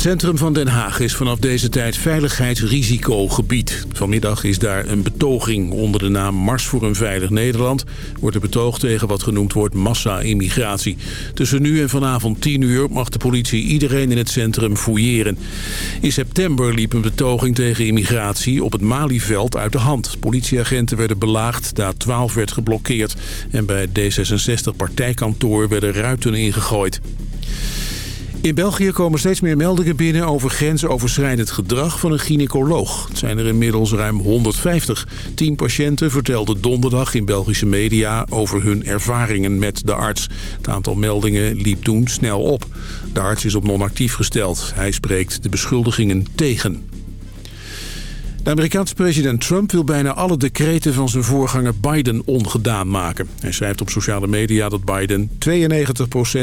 Het centrum van Den Haag is vanaf deze tijd veiligheidsrisicogebied. Vanmiddag is daar een betoging onder de naam Mars voor een Veilig Nederland. Wordt er betoogd tegen wat genoemd wordt massa-immigratie. Tussen nu en vanavond 10 uur mag de politie iedereen in het centrum fouilleren. In september liep een betoging tegen immigratie op het Malieveld uit de hand. Politieagenten werden belaagd, de 12 werd geblokkeerd... en bij het D66-partijkantoor werden ruiten ingegooid. In België komen steeds meer meldingen binnen over grensoverschrijdend gedrag van een gynaecoloog. Het zijn er inmiddels ruim 150. Tien patiënten vertelden donderdag in Belgische media over hun ervaringen met de arts. Het aantal meldingen liep toen snel op. De arts is op non-actief gesteld. Hij spreekt de beschuldigingen tegen. De Amerikaanse president Trump wil bijna alle decreten van zijn voorganger Biden ongedaan maken. Hij schrijft op sociale media dat Biden 92%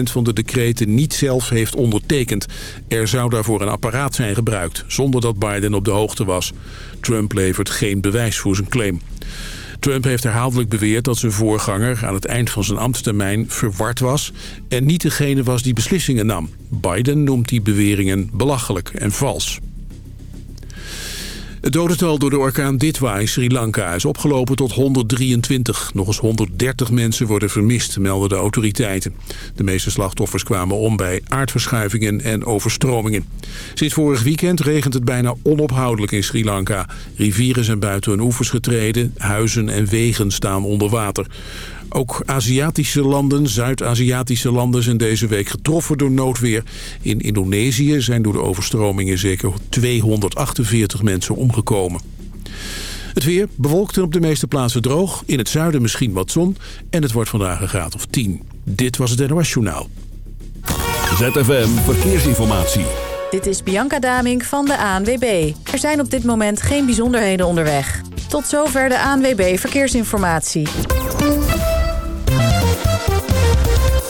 van de decreten niet zelf heeft ondertekend. Er zou daarvoor een apparaat zijn gebruikt, zonder dat Biden op de hoogte was. Trump levert geen bewijs voor zijn claim. Trump heeft herhaaldelijk beweerd dat zijn voorganger aan het eind van zijn ambtstermijn verward was en niet degene was die beslissingen nam. Biden noemt die beweringen belachelijk en vals. Het dodental door de orkaan Ditwa in Sri Lanka is opgelopen tot 123. Nog eens 130 mensen worden vermist, melden de autoriteiten. De meeste slachtoffers kwamen om bij aardverschuivingen en overstromingen. Sinds vorig weekend regent het bijna onophoudelijk in Sri Lanka. Rivieren zijn buiten hun oevers getreden, huizen en wegen staan onder water. Ook Aziatische landen, Zuid-Aziatische landen zijn deze week getroffen door noodweer. In Indonesië zijn door de overstromingen zeker 248 mensen omgekomen. Het weer bewolkt en op de meeste plaatsen droog. In het zuiden misschien wat zon. En het wordt vandaag een graad of 10. Dit was het NOS Journaal. ZFM Verkeersinformatie. Dit is Bianca Damink van de ANWB. Er zijn op dit moment geen bijzonderheden onderweg. Tot zover de ANWB Verkeersinformatie.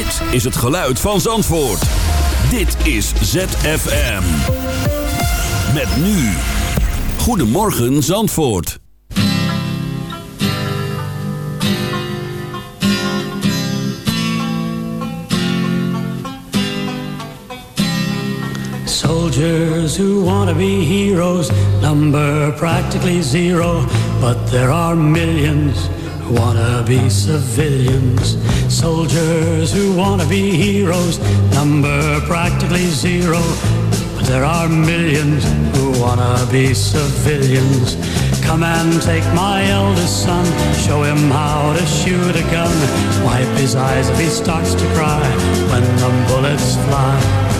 Dit is het geluid van Zandvoort. Dit is ZFM. Met nu. Goedemorgen Zandvoort. Soldiers who want to be heroes number practically zero, but there are millions to be civilians. Soldiers who want to be heroes number practically zero, but there are millions who want to be civilians. Come and take my eldest son, show him how to shoot a gun. Wipe his eyes if he starts to cry when the bullets fly.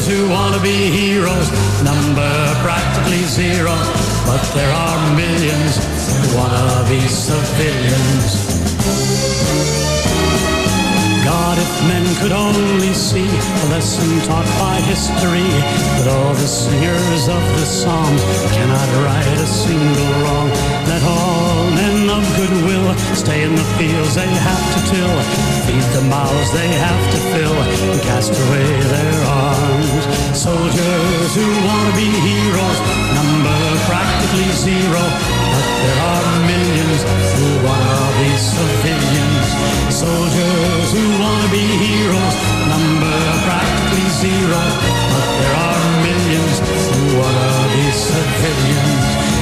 who want to be heroes, number practically zero. But there are millions who want to be civilians. God, if men could only see the lesson taught by history, that all the singers of the Psalms cannot right a single wrong, that all of goodwill. Stay in the fields they have to till, feed the mouths they have to fill, and cast away their arms. Soldiers who want to be heroes, number practically zero, but there are millions who want to be civilians. Soldiers who want to be heroes, number practically zero, but there are millions who want to be civilians.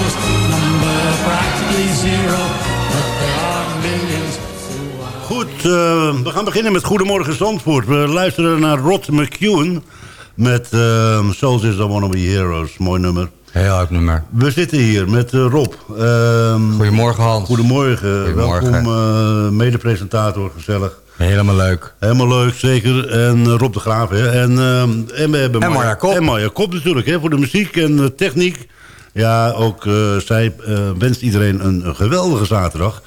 Goed, eh, we gaan beginnen met Goedemorgen Zandvoort. We luisteren naar Rod McEwen met uh, Soldiers That Wanna Be Heroes. Mooi nummer. Heel oud nummer. We zitten hier met eh, Rob. Ehm, Goedemorgen Hans. Goedemorgen. Goedemorgen. Welkom, eh, mede-presentator, gezellig. Helemaal leuk. Helemaal leuk, zeker. En Rob de Graaf, hè. En, ehm, en we hebben En Marja Kop. En Marja Kop natuurlijk, hè, voor de muziek en de techniek. Ja, ook zij wenst iedereen een, een geweldige zaterdag.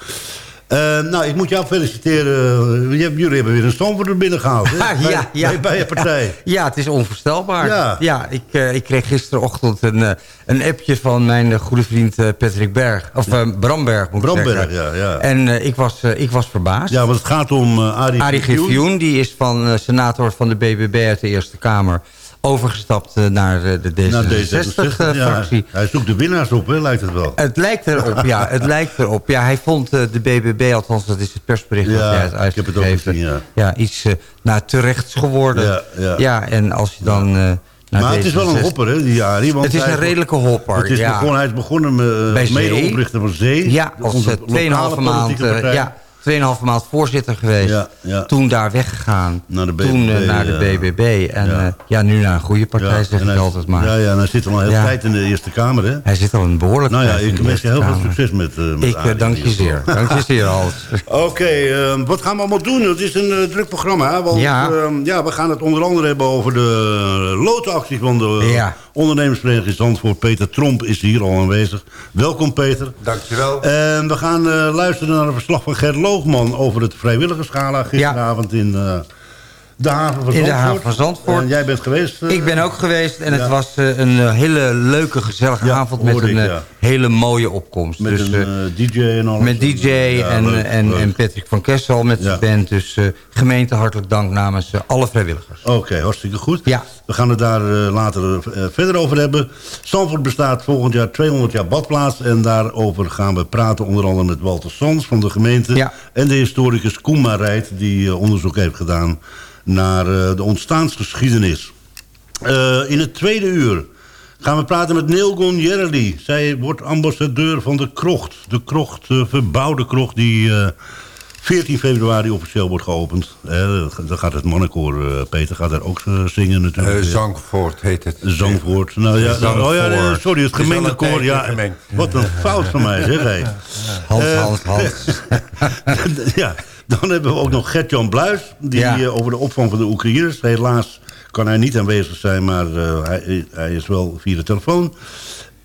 Eh, nou, ik moet jou feliciteren. Hebt- Jullie hebben weer een stand er binnen gehaald. Hè? Ja, ja. Bij, bij je partij. Ja, het is onvoorstelbaar. Ja. ik, eh, ik kreeg gisterochtend een, eh, een appje van mijn eh, goede vriend eh, Patrick Berg. Of eh, Bramberg, moet ik Bramberg, zeggen. ja, ja. En eh, ik, was, eh, ik was verbaasd. Ja, want het gaat om Arie, Arie Griffioen. Die is van eh, senator van de BBB uit de Eerste Kamer... overgestapt eh, naar eh, de Naar D66, D66-fractie. ja. Hij zoekt de winnaars op, hè, lijkt het wel. Het lijkt erop, ja. Het lijkt erop. Ja, hij vond eh, de BBB, althans dat is het persbericht Ja, dat hij heeft ik heb het ook uitgegeven. gezien, ja. iets eh nou, terechts geworden. Ja, ja. en als je dan... eh, naar maar het is wel een D66 hopper, hè, die Arie. Want Het is een redelijke hopper, Het is begonnen, hij is begonnen met uh, Zee. medeoprichter van Zee. Ja, als onze eh, lokale 2,5 maand, eh, ja, 2,5 maand voorzitter geweest. Ja, ja. Toen daar weggegaan. Naar de Toen eh, BBB, naar de. BBB. En Ja. ja, ja nu naar een goede partij, zeg ik hij- altijd maar. Ja, ja, en hij zit al een hele tijd in de Eerste Kamer, hè? Hij zit al een behoorlijk Nou ja, ik wens je heel veel succes met, eh met Ik eh, Arie dank je zeer. Dank je zeer, Hans. Oké, eh, wat gaan we allemaal doen? Het is een eh, druk programma. Hè? Want, Ja. eh, ja, we gaan het onder andere hebben over de lotenactie van de Ja. Ondernemersvereniging Zandvoort. Peter Tromp is hier al aanwezig. Welkom Peter. Dankjewel. En we gaan eh, luisteren naar een verslag van Gert Loogman over het vrijwilligersgala gisteravond in eh, de haven van In de haven van Zandvoort. En jij bent geweest? eh, Ik ben ook geweest en Ja. het was eh, een eh, hele leuke, gezellige Ja, avond met een eh, ja. hele mooie opkomst. Met dus, een eh, eh, DJ en alles. met DJ en, leuk, en, leuk. en Patrick van Kessel met zijn band. Dus eh, gemeente hartelijk dank namens eh, alle vrijwilligers. Oké, hartstikke goed. Ja. We gaan het daar eh, later eh, verder over hebben. Zandvoort bestaat volgend jaar 200 jaar badplaats. En daarover gaan we praten onder andere met Walter Sans van de gemeente. En de historicus Koen Marijt die eh, onderzoek heeft gedaan naar eh, de ontstaansgeschiedenis. Eh, in het tweede uur gaan we praten met Neelgon Jerli. Zij wordt ambassadeur van de krocht. De krocht, de verbouwde krocht die... eh, 14 februari officieel wordt geopend. Eh, dan gaat het mannenkoor, eh, Peter, gaat daar ook eh, zingen natuurlijk. Eh, Zangvoort heet het. Zangvoort. Nou, ja, Zangvoort. oh ja, sorry, het gemengde koor. Ja, gemengd. wat een fout van mij, zeg. Hans, Eh, Hans, Hans. ja, dan hebben we ook nog Gert-Jan Bluis... die Ja. eh, over de opvang van de Oekraïners... helaas kan hij niet aanwezig zijn... maar eh, hij, hij is wel via de telefoon.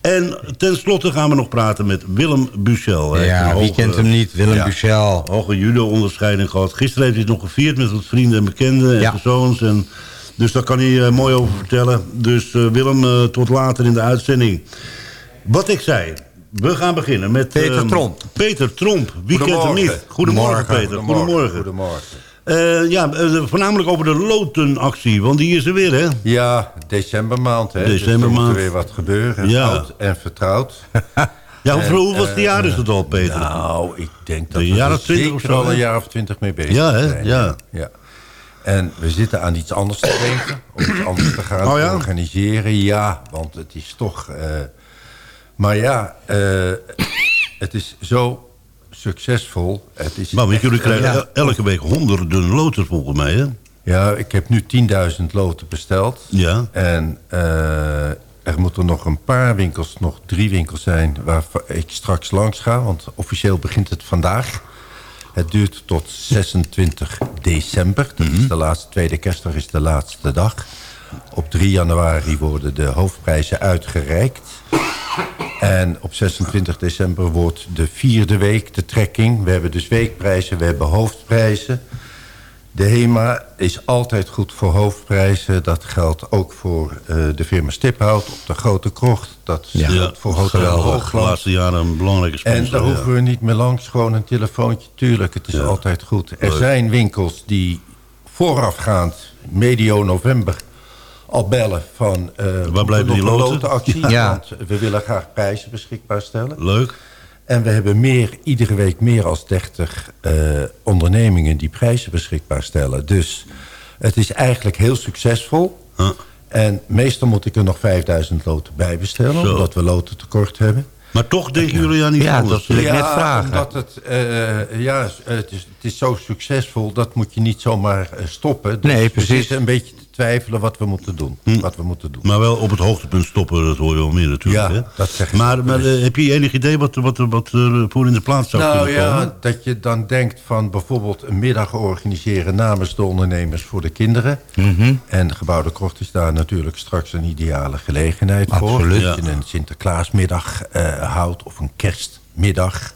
En tenslotte gaan we nog praten met Willem Buchel. Ja, wie hoge- kent hem niet? Willem Ja. Buchel. hoge judo-onderscheiding gehad. Gisteren heeft hij het nog gevierd met wat vrienden en bekenden en Ja. persoons. En, dus daar kan hij eh, mooi over vertellen. Dus Willem, tot later in de uitzending. Wat ik zei, we gaan beginnen met... Peter ehm, Tromp. Peter Tromp, wie kent hem Goedemorgen. niet? Goedemorgen, Peter. Goedemorgen. Goedemorgen. Eh, ja, eh, voornamelijk over de lotenactie, want die is er weer, hè? Ja, decembermaand. Hè? Dus er Decembermaand. moet er weer wat gebeuren. Ja. Oud en vertrouwd. Ja, hoe, En, hoeveelste jaar is het al, Peter? Nou, ik denk dat Een we jaar er zeker zo, al een jaar of twintig mee bezig Ja, hè? zijn. Ja. ja. En we zitten aan iets anders te denken. Om iets anders te gaan Oh ja? organiseren. Ja, want het is toch... maar ja, eh, het is zo succesvol. Het is Maar echt, jullie krijgen eh, el- elke week honderden loten volgens mij, hè? Ja, ik heb nu 10.000 loten besteld. Ja. En eh, er moeten nog een paar winkels, nog drie winkels zijn... waar ik straks langs ga, want officieel begint het vandaag. Het duurt tot 26 december. Dat Mhm. is de laatste, tweede kerstdag is de laatste dag. Op 3 januari worden de hoofdprijzen uitgereikt. En op 26 december wordt de vierde week de trekking. We hebben dus weekprijzen, we hebben hoofdprijzen. De HEMA is altijd goed voor hoofdprijzen. Dat geldt ook voor eh, de firma Stiphout op de Grote Krocht. Dat Ja, geldt voor Hotel geweldig. De Hoogland. laatste jaren een belangrijke sponsor. En daar ja. hoeven we niet meer langs, gewoon een telefoontje. Tuurlijk, het is Ja. altijd goed. Er Leuk. zijn winkels die voorafgaand, medio november, al bellen van... eh Waar blijven nog die loten? lotenactie? Ja. Want we willen graag prijzen beschikbaar stellen. Leuk. En we hebben meer, iedere week meer als 30 eh, ondernemingen die prijzen beschikbaar stellen. Dus het is eigenlijk heel succesvol. Huh. En meestal moet ik er nog 5000 loten bij bestellen, Zo. omdat we loten tekort hebben. Maar toch denken jullie aan iets Ja, anders. dat wil ik net vragen. omdat het, eh, ja, het, is, het is zo succesvol, dat moet je niet zomaar stoppen. Dus Nee, precies. zitten een beetje twijfelen wat we moeten doen. Wat we moeten doen. Maar wel op het hoogtepunt stoppen, dat hoor je wel meer natuurlijk. Ja, hè? dat zeg ik. Maar, maar eh, heb je enig idee wat, wat, wat er voor in de plaats zou Nou kunnen komen? ja, dat je dan denkt van bijvoorbeeld een middag organiseren namens de ondernemers voor de kinderen. Mhm. En Gebouw de Krocht is daar natuurlijk straks een ideale gelegenheid voor. Absoluut. Dat je een Sinterklaasmiddag eh, houdt of een kerstmiddag.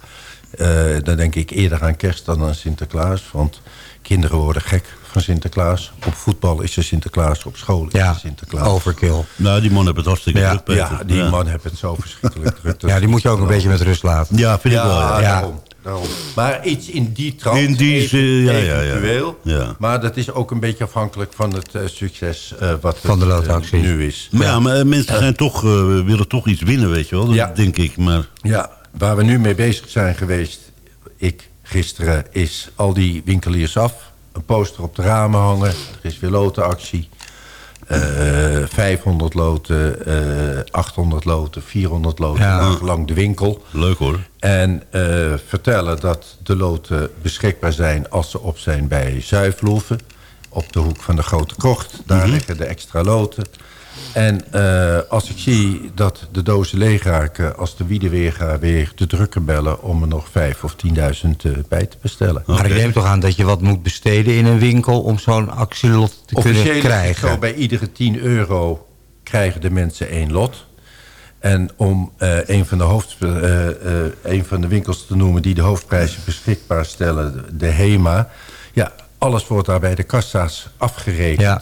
Eh, dan denk ik eerder aan kerst dan aan Sinterklaas. Want kinderen worden gek van Sinterklaas. Op voetbal is er Sinterklaas, op school is Ja, er Sinterklaas. overkill. Nou, die man heeft het hartstikke Ja, druk, Peter. Ja, die man heeft het zo verschrikkelijk druk. Ja, die moet je ook een beetje met rust laten. Ja, vind ik wel. ja. Daarom, daarom. Maar iets in die trant, In die even- zin, ja, ja, ja. eventueel. Ja. Maar dat is ook een beetje afhankelijk van het eh, succes eh, wat Van de nu is. Maar ja, maar mensen zijn toch, eh, willen toch iets winnen, weet je wel. Dat Ja. denk ik. Maar Ja, waar we nu mee bezig zijn geweest, ik gisteren, is al die winkeliers af. Een poster op de ramen hangen. Er is weer lotenactie. Eh 500 loten, eh 800 loten, 400 loten, Ja. lang, de winkel. leuk hoor. En eh, vertellen dat de loten beschikbaar zijn als ze op zijn bij Zuivloeven. Op de hoek van de Grote Krocht. Daar liggen de extra loten. En eh, als ik zie dat de dozen leeg raken... als de wieden weer gaan weer de drukker bellen... om er nog vijf of 10.000 eh, bij te bestellen. Maar ik neem toch aan dat je wat moet besteden in een winkel... om zo'n actielot te Officieel kunnen krijgen. zo, bij iedere 10 euro krijgen de mensen één lot. En om eh, een, van de hoofd, eh, eh, een van de winkels te noemen... die de hoofdprijzen beschikbaar stellen, de HEMA... ja, alles wordt daar bij de kassa's afgerekend. Ja.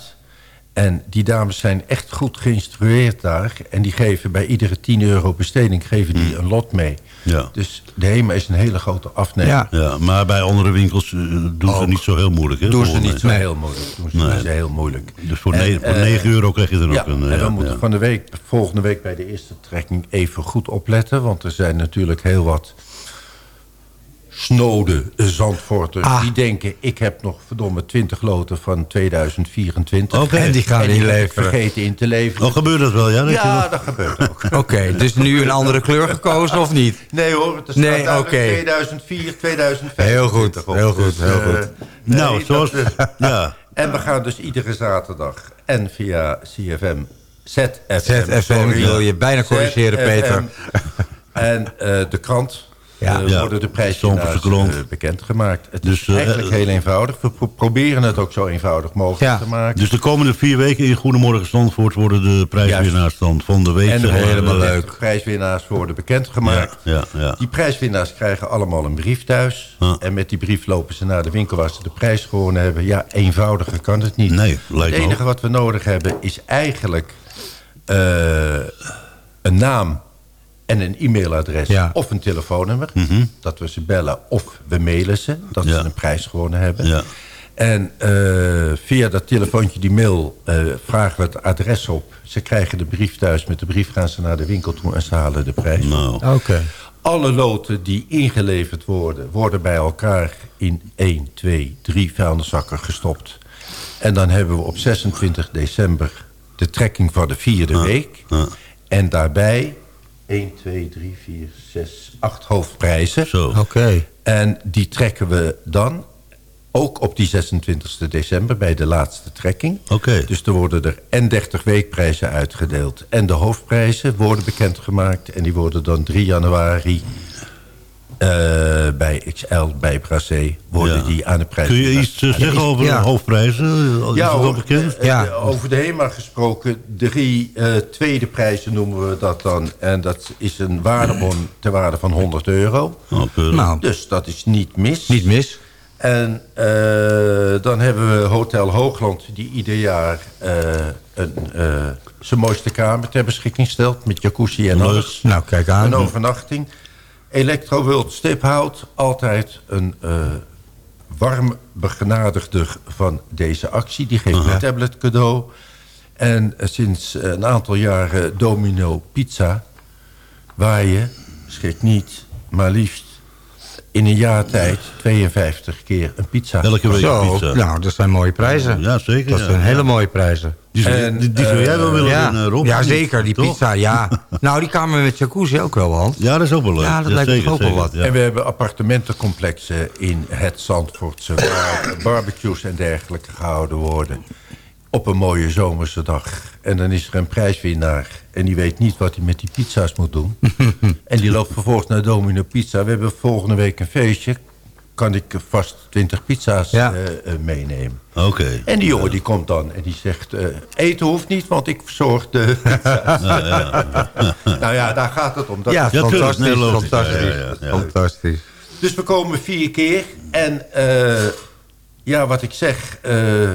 En die dames zijn echt goed geïnstrueerd daar. En die geven bij iedere 10 euro besteding geven die een lot mee. Ja. Dus de HEMA is een hele grote afnemer. Ja. Ja, maar bij andere winkels eh, doen ze niet zo heel moeilijk. Hè, Doen ze niet zo heel moeilijk. Doen ze Nee. heel moeilijk. Dus voor, En, ne- voor eh, 9 euro krijg je er Ja, ook een... en eh, we moeten van de week, volgende week bij de eerste trekking even goed opletten. Want er zijn natuurlijk heel wat snode Zandvoorters Ah. die denken... ik heb nog verdomme 20 loten van 2024. Oké. En die gaan En die vergeten in te leveren. Oh, gebeurt dat wel, ja? Dat je ja, dat gebeurt ook. Oké, dus nu een andere kleur gekozen of niet? Nee hoor, het is Nee, oké. 2004, 2005. Heel goed, heel goed, heel goed. Nou, zoals... Ja. En we gaan dus iedere zaterdag en via CFM, ZFM, ZFM, wil je bijna corrigeren, ZFM. Peter. En eh, de krant Ja. eh, Ja. worden de prijswinnaars eh, bekendgemaakt. Het Dus, is eh, eigenlijk heel eenvoudig. We pro- proberen het ook zo eenvoudig mogelijk Ja. te maken. Dus de komende vier weken in Goedemorgen Zandvoort... worden de prijswinnaars dan van de week... en de helemaal leuk. De prijswinnaars worden bekendgemaakt. Ja, ja, ja. Die prijswinnaars krijgen allemaal een brief thuis. En met die brief lopen ze naar de winkel waar ze de prijs gewonnen hebben. Ja, eenvoudiger kan het niet. Nee, lijkt het enige wat we nodig hebben is eigenlijk een naam en een e-mailadres Ja. of een telefoonnummer. Dat we ze bellen of we mailen ze. Dat Mhm. Ja. ze een prijs gewonnen hebben. Ja. En eh, via dat telefoontje, die mail, eh, vragen we het adres op. Ze krijgen de brief thuis. Met de brief gaan ze naar de winkel toe en ze halen de prijs. Nou, Oké. Alle loten die ingeleverd worden, worden bij elkaar in 1, 2, 3 vuilniszakken gestopt. En dan hebben we op 26 december de trekking van de vierde week. ja. En daarbij 1, 2, 3, 4, 6, 8 hoofdprijzen. zo. Oké. En die trekken we dan ook op die 26 december bij de laatste trekking. Oké. Dus er worden er en 30 weekprijzen uitgedeeld. En de hoofdprijzen worden bekendgemaakt. En die worden dan 3 januari bij XL, bij Brasé, worden Ja. die aan de prijs... Kun je iets eh, zeggen over Ja. de hoofdprijzen? Is Ja, hoor, bekend? eh, Ja. eh, over de HEMA gesproken, drie eh, tweede prijzen noemen we dat dan. En dat is een waardebon ter waarde van 100 euro. Oh. Nou, Dus dat is niet mis. niet mis. En eh, dan hebben we Hotel Hoogland... die ieder jaar eh, een, eh, zijn mooiste kamer ter beschikking stelt... met jacuzzi en alles. Nou, kijk aan. Een overnachting. Electro World Stiphout, altijd een eh, warm begenadigder van deze actie. Die geeft een tablet cadeau. En eh, sinds eh, een aantal jaren Domino Pizza... waar je, schrik niet, maar liefst in een jaar tijd 52 keer een pizza... Elke week Zo, pizza. nou, dat zijn mooie prijzen. Ja, zeker. Dat ja. zijn hele mooie prijzen. Die, zou- En, die, die zou jij wel willen Ja, winnen, Rob? ja zeker, die Toch? pizza, ja. Nou, die kamer met jacuzzi ook wel, Hans. Ja, dat is ook wel leuk. Ja, dat lijkt me zeker, ook wel wat. ja. En we hebben appartementencomplexen in het Zandvoortse... waar barbecues en dergelijke gehouden worden. Op een mooie zomerse dag. En dan is er een prijswinnaar. En die weet niet wat hij met die pizza's moet doen. en die loopt vervolgens naar Domino Pizza. We hebben volgende week een feestje. Kan ik vast 20 pizza's Ja. eh, eh, meenemen. Oké. En die jongen die komt dan en die zegt... eh, eten hoeft niet, want ik verzorg de pizza's. nou ja, daar gaat het om. Dat Ja, is- fantastisch, fantastisch, Ja, ja, ja. fantastisch. dus we komen vier keer. En eh, ja, wat ik zeg, eh,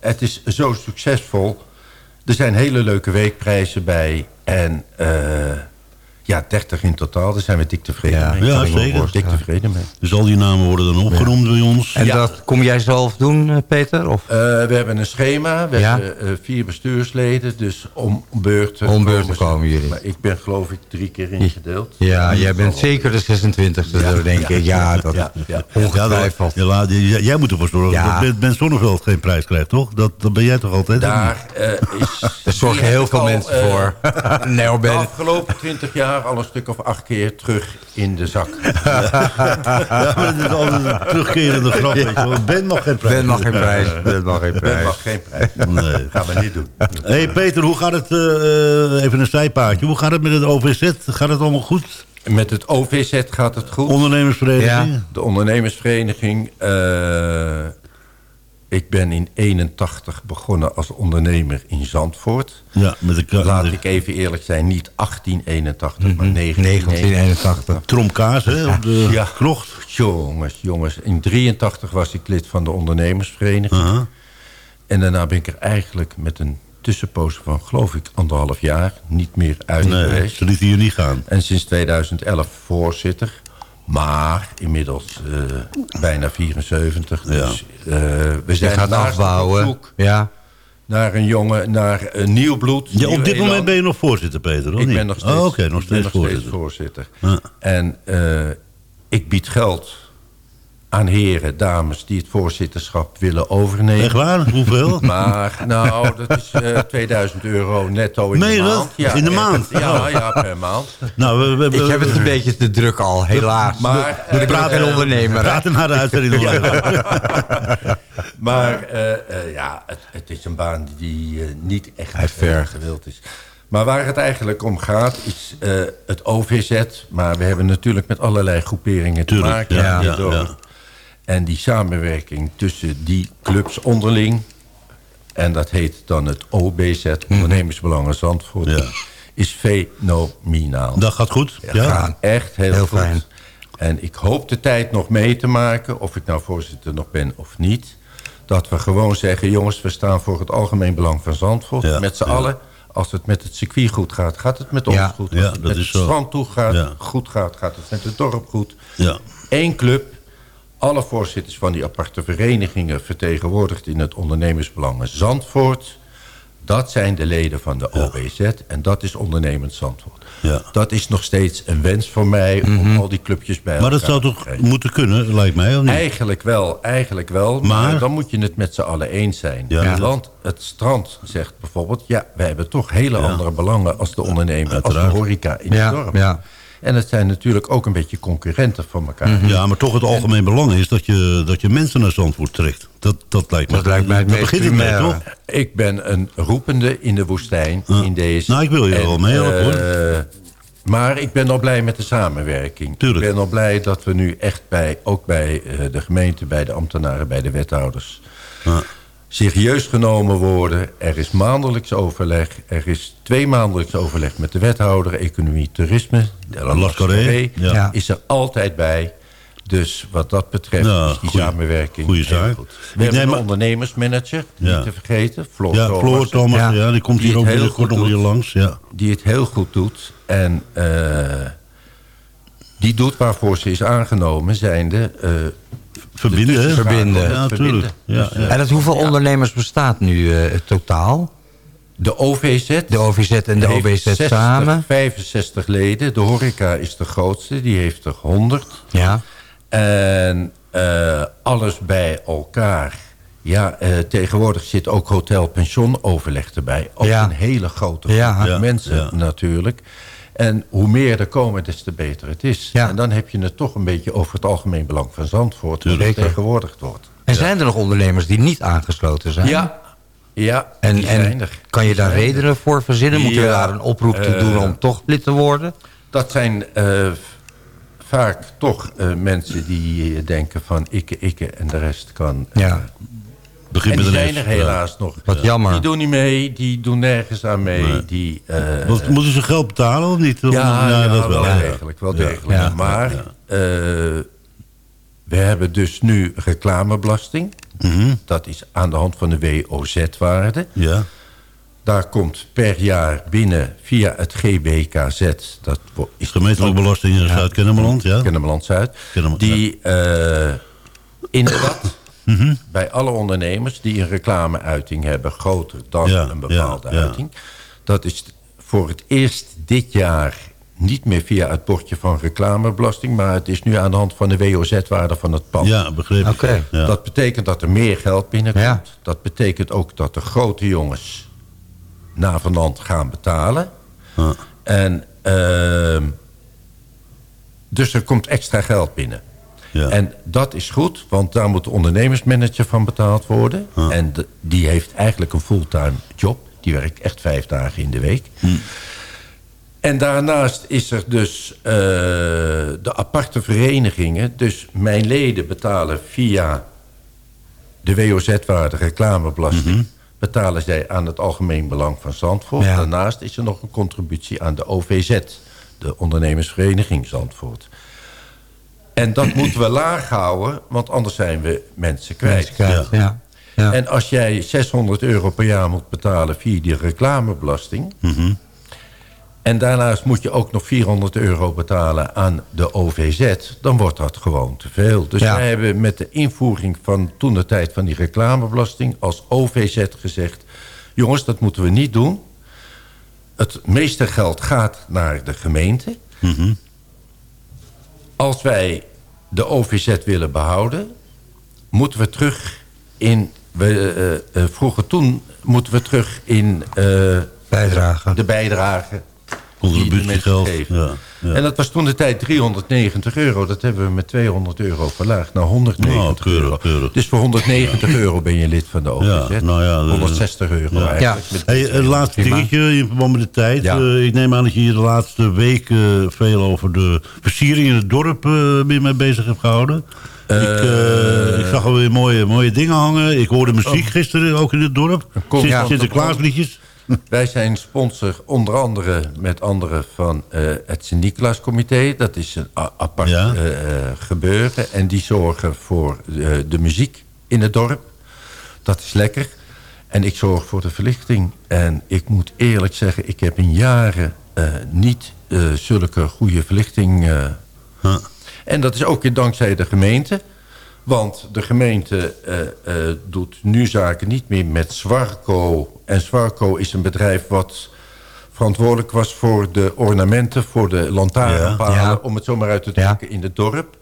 het is zo succesvol. Er zijn hele leuke weekprijzen bij. En eh, ja, 30 in totaal. Daar zijn we dik tevreden Ja, mee. ja, zeker. Dik tevreden mee. Dus al die namen worden dan opgenoemd bij ons. En Ja. dat kom jij zelf doen, eh, Peter? Of? Eh, we hebben een schema. We Ja. hebben eh, vier bestuursleden. Dus om beurten, Om beurten ze. komen jullie. Maar ik ben geloof ik drie keer ingedeeld. Ja, jij bent zeker de 26e, zo denk ik. Ja, dat ja, ja. Ja, dat- ongetwijfeld. ja, jij, moet ervoor zorgen Ja. dat Ben, ben Zonneveld geen prijs krijgt, toch? Dat, dat ben jij toch altijd? Daar eh, is... Daar zorgen heel veel mensen voor. nee, hoor, De Ben. afgelopen twintig jaar al een stuk of acht keer terug in de zak. Ja, maar dat is altijd een terugkerende grap. Ben mag geen prijs. Ben mag geen prijs. Ben mag geen prijs. mag geen prijs. Nee. Gaan we niet doen. hey Peter, hoe gaat het, eh, even een zijpaadje, hoe gaat het met het OVZ? Gaat het allemaal goed? Met het OVZ gaat het goed. Ondernemersvereniging? Ja. De ondernemersvereniging. eh, ik ben in 81 begonnen als ondernemer in Zandvoort. Ja, met de, Laat ik even eerlijk zijn, niet 1881, maar 1981. 1981. tromkaas hè, op de Ja. krocht. Jongens, jongens. In 83 was ik lid van de ondernemersvereniging. En daarna ben ik er eigenlijk met een tussenpoos van, geloof ik, anderhalf jaar... niet meer uit Nee, geweest. ze lieten hier niet gaan. En sinds 2011 voorzitter. Maar inmiddels eh, bijna 74. Dus eh, we Je zijn gaat naast afbouwen. zoek Ja. naar een jongen, naar een nieuw bloed. Ja, op dit elan. moment ben je nog voorzitter, Peter, of Ik niet? ben nog steeds, Oh, nog ik ben steeds voorzitter. voorzitter. Ja. En eh, ik bied geld aan heren, dames die het voorzitterschap willen overnemen. Echt waar? Hoeveel? Maar nou, dat is eh 2000 euro netto in Meen de maand. In de eh, maand? Ja, ja, per maand. nou, we, we, we- Ik heb het een beetje te druk al, helaas. Maar, eh, ook geen ondernemer. hè. praten naar de uitzending. Maar eh, eh, ja, het, het is een baan die eh, niet echt eh, vergt. gewild is. Maar waar het eigenlijk om gaat is eh, het OVZ. Maar we hebben natuurlijk met allerlei groeperingen te maken. ja, ja, ja. En die samenwerking tussen die clubs onderling... en dat heet dan het OBZ, Ondernemersbelangen Zandvoort... Ja. is fenomenaal. Dat gaat goed. Ja. gaat echt heel, Heel goed. fijn. En ik hoop de tijd nog mee te maken, of ik nou voorzitter nog ben of niet. Dat we gewoon zeggen, jongens, we staan voor het algemeen belang van Zandvoort. Ja, met z'n allen. Als het met het circuit goed gaat, gaat het met ons Ja. goed. Ja, Als het dat met het strand toe gaat, Ja. goed gaat, gaat het met het dorp goed. Ja. Eén club, alle voorzitters van die aparte verenigingen... vertegenwoordigd in het ondernemersbelangen Zandvoort... Dat zijn de leden van de OBZ en dat is ondernemend Zandvoort. Ja. Dat is nog steeds een wens voor mij om al die clubjes bij Maar dat elkaar zou te toch krijgen. moeten kunnen, lijkt mij, of niet? Eigenlijk wel, eigenlijk wel. Maar, Maar? dan moet je het met z'n allen eens zijn. Ja. Want het strand zegt bijvoorbeeld... ja, wij hebben toch hele andere belangen als de ondernemer... als de horeca in Ja, het dorp. ja. En het zijn natuurlijk ook een beetje concurrenten van elkaar. Ja, maar toch het algemeen belang is dat je, dat je mensen naar Zandvoort trekt. Dat, dat lijkt me. Dat lijkt mij het begint het mee, toch? Ik ben een roepende in de woestijn in deze... Nou, ik wil je En, wel mee helpen, hoor. eh, Maar ik ben al blij met de samenwerking. Tuurlijk. Ik ben al blij dat we nu echt bij, ook bij eh, de gemeente, bij de ambtenaren, bij de wethouders... Ja. Serieus genomen worden. Er is maandelijks overleg. Er is twee maandelijks overleg met de wethouder economie toerisme. De Las Carré, ja. Is er altijd bij. Dus wat dat betreft Ja, is die goeie- samenwerking goeie zaak. goed. Ik We hebben een ondernemersmanager, Ja. niet te vergeten. Floor Ja, Thomas, Floor Thomas, ja. Ja. die komt Die hier ook heel goed nog weer doet. langs. Ja. Die het heel goed doet. En eh, die doet waarvoor ze is aangenomen, zijnde... eh Verbinden, hè? Verbinden. Ja, natuurlijk. Ja, ja. En uit hoeveel ondernemers bestaat nu eh, het totaal? de OVZ... De OVZ en de 60, samen? 65 leden. De horeca is de grootste, die heeft er 100. Ja. En eh, alles bij elkaar. Ja, eh, tegenwoordig zit ook hotel pension overleg erbij. Ook Ja. een hele grote groep Ja. Mensen ja. natuurlijk. En hoe meer er komen, des te beter het is. Ja. En dan heb je het toch een beetje over het algemeen belang van Zandvoort... Tuurlijk. vertegenwoordigd wordt. En zijn er nog ondernemers die niet aangesloten zijn? Ja, ja En, en kan je daar redenen voor verzinnen? Moeten we Ja, daar een oproep toe eh, doen om toch lid te worden? Dat zijn eh, vaak toch eh, mensen die eh, denken van ikke, ikke en de rest kan... eh, Ja. Begin en die zijn er helaas nog. Wat jammer. Die doen niet mee, die doen nergens aan mee. Nee. Die, eh. Wat, moeten ze geld betalen of niet? ja, ja, dat wel, ja. degelijk. Wel degelijk. Maar eh, we hebben dus nu reclamebelasting. Mhm. Dat is aan de hand van de WOZ-waarde. Ja. Daar komt per jaar binnen via het GBKZ... dat is Gemeentelijke belasting in Zuid-Kennemerland, ja. Kennemerland Zuid. Kennemerland, die eh, in bij alle ondernemers die een reclameuiting hebben... groter dan Ja, een bepaalde ja, ja. uiting. Dat is voor het eerst dit jaar niet meer via het bordje van reclamebelasting... maar het is nu aan de hand van de WOZ-waarde van het pand. Ja. Oké. Ja. Dat betekent dat er meer geld binnenkomt. Ja. Dat betekent ook dat de grote jongens na van land gaan betalen. Ja. En ehm, dus er komt extra geld binnen. Ja. En dat is goed, want daar moet de ondernemersmanager van betaald worden. Ja. En de- die heeft eigenlijk een fulltime job. Die werkt echt vijf dagen in de week. Hm. En daarnaast is er dus eh, de aparte verenigingen. Dus mijn leden betalen via de WOZ-waarde reclamebelasting... Mhm. betalen zij aan het Algemeen Belang van Zandvoort. Ja. Daarnaast is er nog een contributie aan de OVZ... de Ondernemersvereniging Zandvoort. En dat moeten we laag houden, want anders zijn we mensen kwijt. Ja. Ja. Ja. En als jij 600 euro per jaar moet betalen via die reclamebelasting... Mhm. en daarnaast moet je ook nog 400 euro betalen aan de OVZ... dan wordt dat gewoon te veel. Dus Ja. wij hebben met de invoering van toen de tijd van die reclamebelasting... als OVZ gezegd, jongens, dat moeten we niet doen. Het meeste geld gaat naar de gemeente. Mhm. Als wij de OVZ willen behouden, moeten we terug in... We, eh, eh, vroeger toen moeten we terug in eh, Bijdrage. de bijdrage geven. Ja, ja. En dat was toen de tijd 390 euro. Dat hebben we met 200 euro verlaagd naar 190 Nou, keurig, euro. keurig. Dus voor 190 euro ben je lid van de OVZ. Ja, nou ja, de- 160 euro Ja. eigenlijk. Ja. Met Hey, het laatste Prima. dingetje in verband met de tijd. Ja. Eh, ik neem aan dat je hier de laatste week eh, veel over de versiering in het dorp eh, weer mee bezig hebt gehouden. ik, eh, ik zag alweer mooie, mooie dingen hangen. Ik hoorde muziek gisteren ook in het dorp. Kom, Sint- ja. Sinterklaasliedjes. Wij zijn sponsor onder andere met anderen van eh, het Sint-Nicolaas-comité. Dat is een apart Ja. eh, eh, gebeuren. En die zorgen voor de muziek in het dorp. Dat is lekker. En ik zorg voor de verlichting. En ik moet eerlijk zeggen, ik heb in jaren niet zulke goede verlichting... Huh. en dat is ook weer dankzij de gemeente. Want de gemeente eh, eh, doet nu zaken niet meer met Zwarco. En Zwarco is een bedrijf wat verantwoordelijk was voor de ornamenten... voor de lantaarnpalen, Ja. Ja. om het zomaar uit te Ja. drukken, in het dorp.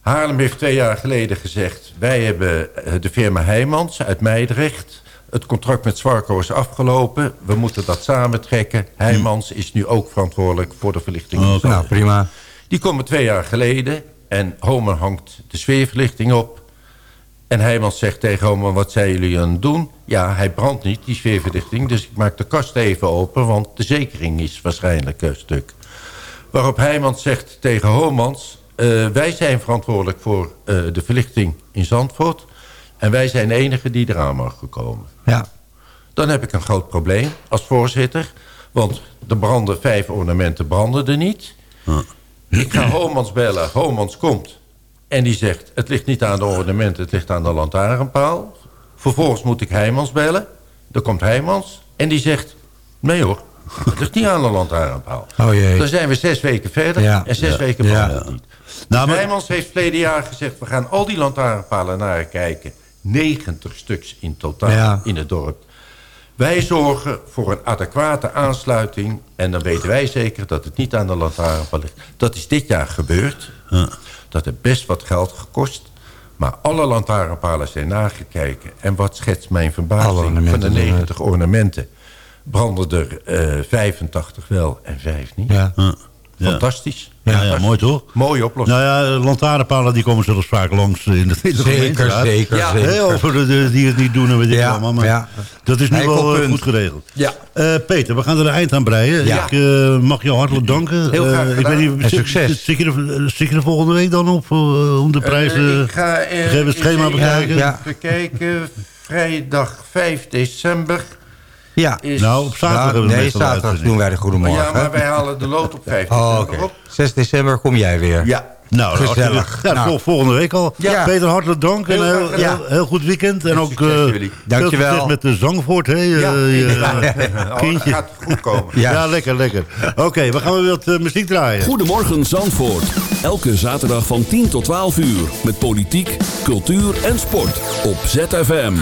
Haarlem heeft twee jaar geleden gezegd... wij hebben eh, de firma Heijmans uit Meidrecht... het contract met Zwarco is afgelopen. We moeten dat samentrekken. Heijmans is nu ook verantwoordelijk voor de verlichting. Oké. Nou, prima. Die komen twee jaar geleden en Homer hangt de sfeerverlichting op. En Heijmans zegt tegen Homer, wat zijn jullie aan het doen? Ja, hij brandt niet, die sfeerverlichting. Dus ik maak de kast even open, want de zekering is waarschijnlijk een stuk. Waarop Heijmans zegt tegen Homans... eh, wij zijn verantwoordelijk voor eh, de verlichting in Zandvoort... en wij zijn de enige die eraan mag gekomen. Ja. Dan heb ik een groot probleem als voorzitter. Want er branden vijf ornamenten, branden er niet. Ik ga Homans bellen, Homans komt. En die zegt, het ligt niet aan de ornamenten, het ligt aan de lantaarnpaal. Vervolgens moet ik Heijmans bellen. Dan komt Heijmans en die zegt, nee hoor, het ligt niet aan de lantaarnpaal. Oh jee. Dan zijn we zes weken verder Ja. en zes Ja. weken branden het niet. Nou, maar- Heijmans heeft verleden jaar gezegd... we gaan al die lantaarnpalen naar kijken. 90 stuks in totaal Ja. in het dorp. Wij zorgen voor een adequate aansluiting... en dan weten wij zeker dat het niet aan de lantaarnpaal ligt. Dat is dit jaar gebeurd. Dat heeft best wat geld gekost. Maar alle lantaarnpalen zijn nagekeken. En wat schetst mijn verbazing van de doen het. 90 ornamenten... branden er eh 85 wel en 5 niet. Ja. Fantastisch. Ja, ja, mooi toch? Mooie oplossing. Nou ja, lantaarnpalen die komen zelfs vaak langs in de, Zeker, zeker, Ja. zeker. Over de, de- die het niet doen en weet ik Ja, allemaal. Maar ja. dat is nu wel eh, punt. goed geregeld. Ja. Eh, Peter, we gaan er een eind aan breien. Ja. Ik eh, mag jou hartelijk danken. Heel graag Eh, ik weet niet, En succes. Zit je, er, zit je er volgende week dan op om de prijs... Eh, ik ga even het schema bekijken. Ja. Even kijken. Vrijdag 5 december Ja. is... nou, op zaterdag Ja, hebben we nee, zaterdag doen wij de Goedemorgen. ja, maar wij halen de lood op 5 Oh, op. 6 december kom jij weer. Ja. Nou, Gezellig. Ja, Nou. vol- volgende week al. Ja. Peter, hartelijk dank. Heel en heel, heel, heel goed weekend. En ook eh, veel Dankjewel. met de Zangvoort. Hè, Ja. Oh, kindje. gaat goed komen. Ja, Ja. lekker, lekker. Oké, we gaan weer wat eh, muziek draaien. Goedemorgen Zandvoort. Elke zaterdag van 10 tot 12 uur. Met politiek, cultuur en sport. Op ZFM.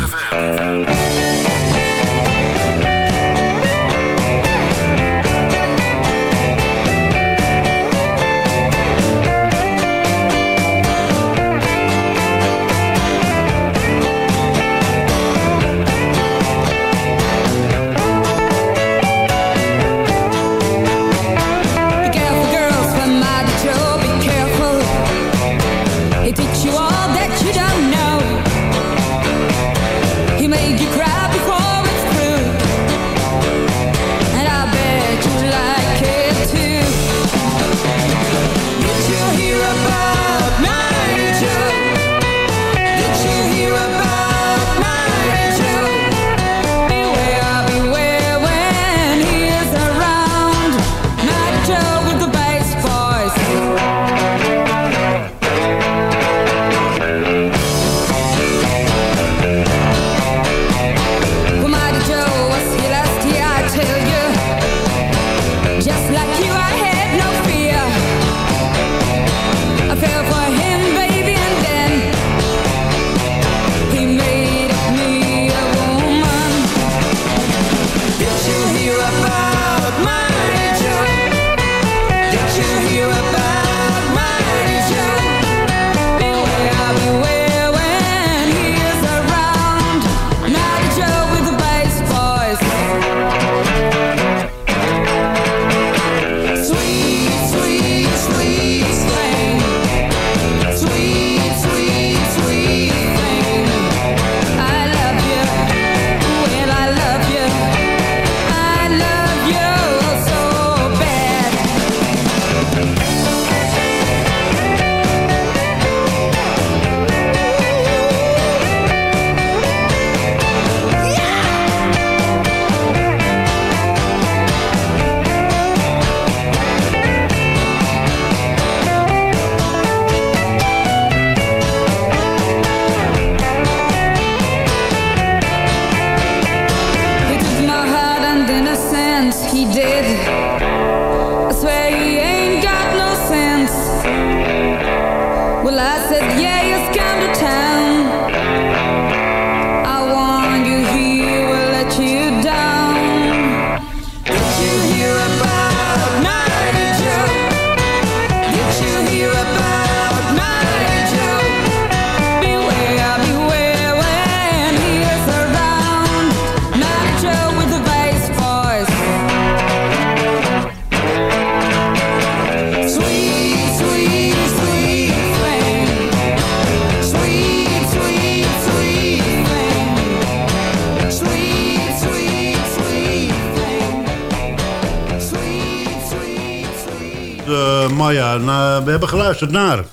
We hebben geluisterd naar...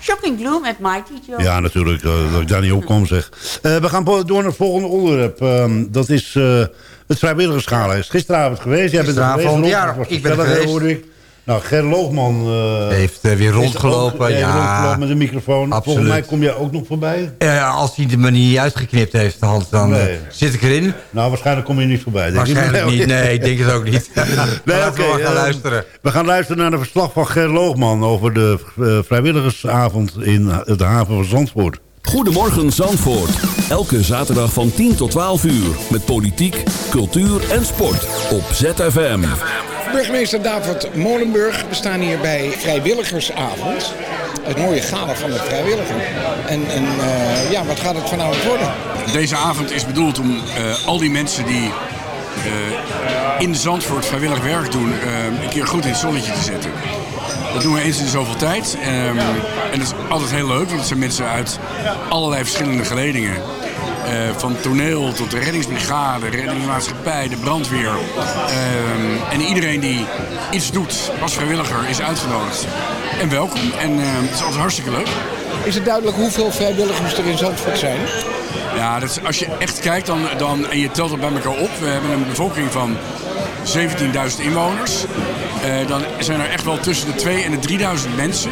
Shocking Blue met Mighty Joe. Ja, natuurlijk, eh, dat ik daar niet op kom zeg. Eh, we gaan door naar het volgende onderwerp. Ehm, dat is eh, het vrijwilligersgala. Is gisteravond geweest. Jij bent er geweest. Ja, ik ben er gezellig, geweest. Nou, Ger Loogman... eh, Heeft eh, weer rondgelopen. ook- ja, rondgelopen met een microfoon. Absoluut. Volgens mij kom jij ook nog voorbij. Eh, als hij de me niet uitgeknipt heeft, Hans, dan eh, Nee. zit ik erin. Nou, waarschijnlijk kom je niet voorbij. Waarschijnlijk niet. Nee, ik denk het ook niet. Nee, Laten we gaan eh, luisteren. We gaan luisteren naar de verslag van Ger Loogman... over de vrijwilligersavond in de haven van Zandvoort. Goedemorgen Zandvoort. Elke zaterdag van 10 tot 12 uur. Met politiek, cultuur en sport. Op ZFM. Burgemeester David Molenburg. We staan hier bij Vrijwilligersavond. Het mooie gala van de vrijwilliger. En, en eh, ja, wat gaat het vanavond worden? Deze avond is bedoeld om eh, al die mensen die eh, in Zandvoort vrijwillig werk doen, een keer goed in het zonnetje te zetten. Dat doen we eens in zoveel tijd. Ehm, en dat is altijd heel leuk, want het zijn mensen uit allerlei verschillende geledingen. Eh, van toneel tot de reddingsbrigade, reddingsmaatschappij, de brandweer. Ehm, en iedereen die iets doet als vrijwilliger is uitgenodigd. En welkom. En ehm, het is altijd hartstikke leuk. Is het duidelijk hoeveel vrijwilligers er in Zandvoort zijn? Ja, dat is, als je echt kijkt dan, dan, en je telt het bij elkaar op. We hebben een bevolking van 17.000 inwoners. Eh, dan zijn er echt wel tussen de 2 en de 3000 mensen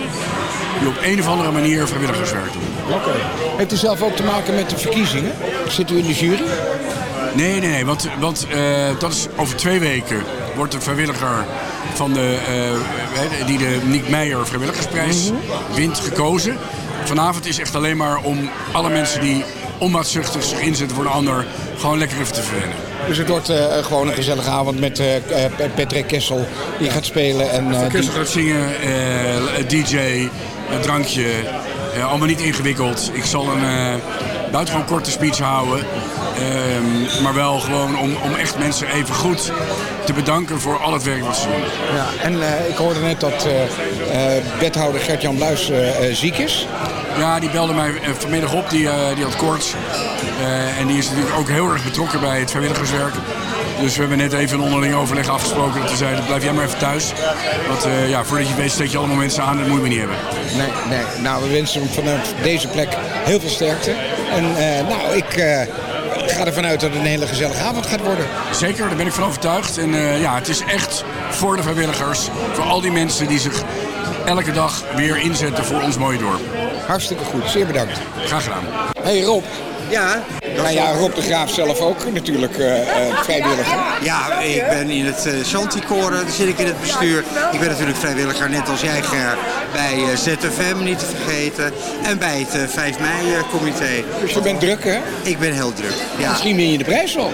die op een of andere manier vrijwilligerswerk doen. Oké. Heeft u zelf ook te maken met de verkiezingen? Zit u in de jury? Nee, nee, nee, want, want eh, dat is over twee weken wordt de vrijwilliger van de, eh, die de Nick Meijer vrijwilligersprijs wint gekozen. Vanavond is echt alleen maar om alle mensen die onmaatzuchtig zich inzetten voor een ander gewoon lekker even te verwennen. Dus het wordt eh, gewoon een gezellige avond met eh, eh, Patrick Kessel. Die gaat spelen. En, eh, die- Kessel gaat zingen, eh, DJ, een drankje. allemaal niet ingewikkeld. Ik zal een eh, buitengewoon korte speech houden. Ehm, maar wel gewoon om, om echt mensen even goed te bedanken voor al het werk wat ze doen. Ja, en eh, ik hoorde net dat eh, wethouder Gert-Jan Bluis ziek is. Ja, die belde mij vanmiddag op. Die, die had koorts. En die is natuurlijk ook heel erg betrokken bij het vrijwilligerswerk. Dus we hebben net even een onderling overleg afgesproken. Dat we zeiden, blijf jij maar even thuis. Want eh, ja, voordat je weet steek je allemaal mensen aan. Dat moet je me niet hebben. Nee, nee. Nou, we wensen hem vanuit deze plek heel veel sterkte. En eh, nou, ik eh, ga ervan uit dat het een hele gezellige avond gaat worden. Zeker, daar ben ik van overtuigd. En eh, ja, het is echt voor de vrijwilligers. Voor al die mensen die zich elke dag weer inzetten voor ons mooie dorp. Hartstikke goed, zeer bedankt. Graag gedaan. Hey Rob. Ja? Nou ja, Rob de Graaf zelf ook natuurlijk eh, eh, vrijwilliger. Ja, ik ben in het uh, daar zit ik in het bestuur. Ik ben natuurlijk vrijwilliger, net als jij Ger, bij uh, ZFM niet te vergeten. En bij het uh, 5 mei-comité. Dus je bent druk, hè? Ik ben heel druk, ja. Misschien win je de prijs wel.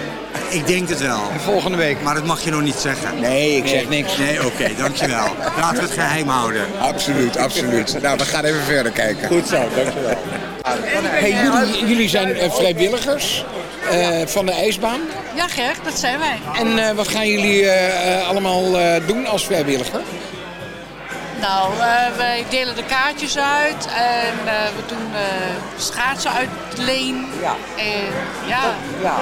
Ik denk het wel. En volgende week. Maar dat mag je nog niet zeggen. Nee, ik zeg niks. Nee, oké, okay, dankjewel. Laten we het geheim houden. Absoluut, absoluut. Nou, we gaan even verder kijken. Goed zo, dankjewel. Hey, jullie, jullie zijn uh, vrijwilligers uh, van de ijsbaan. Ja, Ger, dat zijn wij. En uh, wat gaan jullie uh, allemaal doen als vrijwilliger? Nou, wij delen de kaartjes uit en we doen schaatsen uitleen. Ja. En, ja. ja.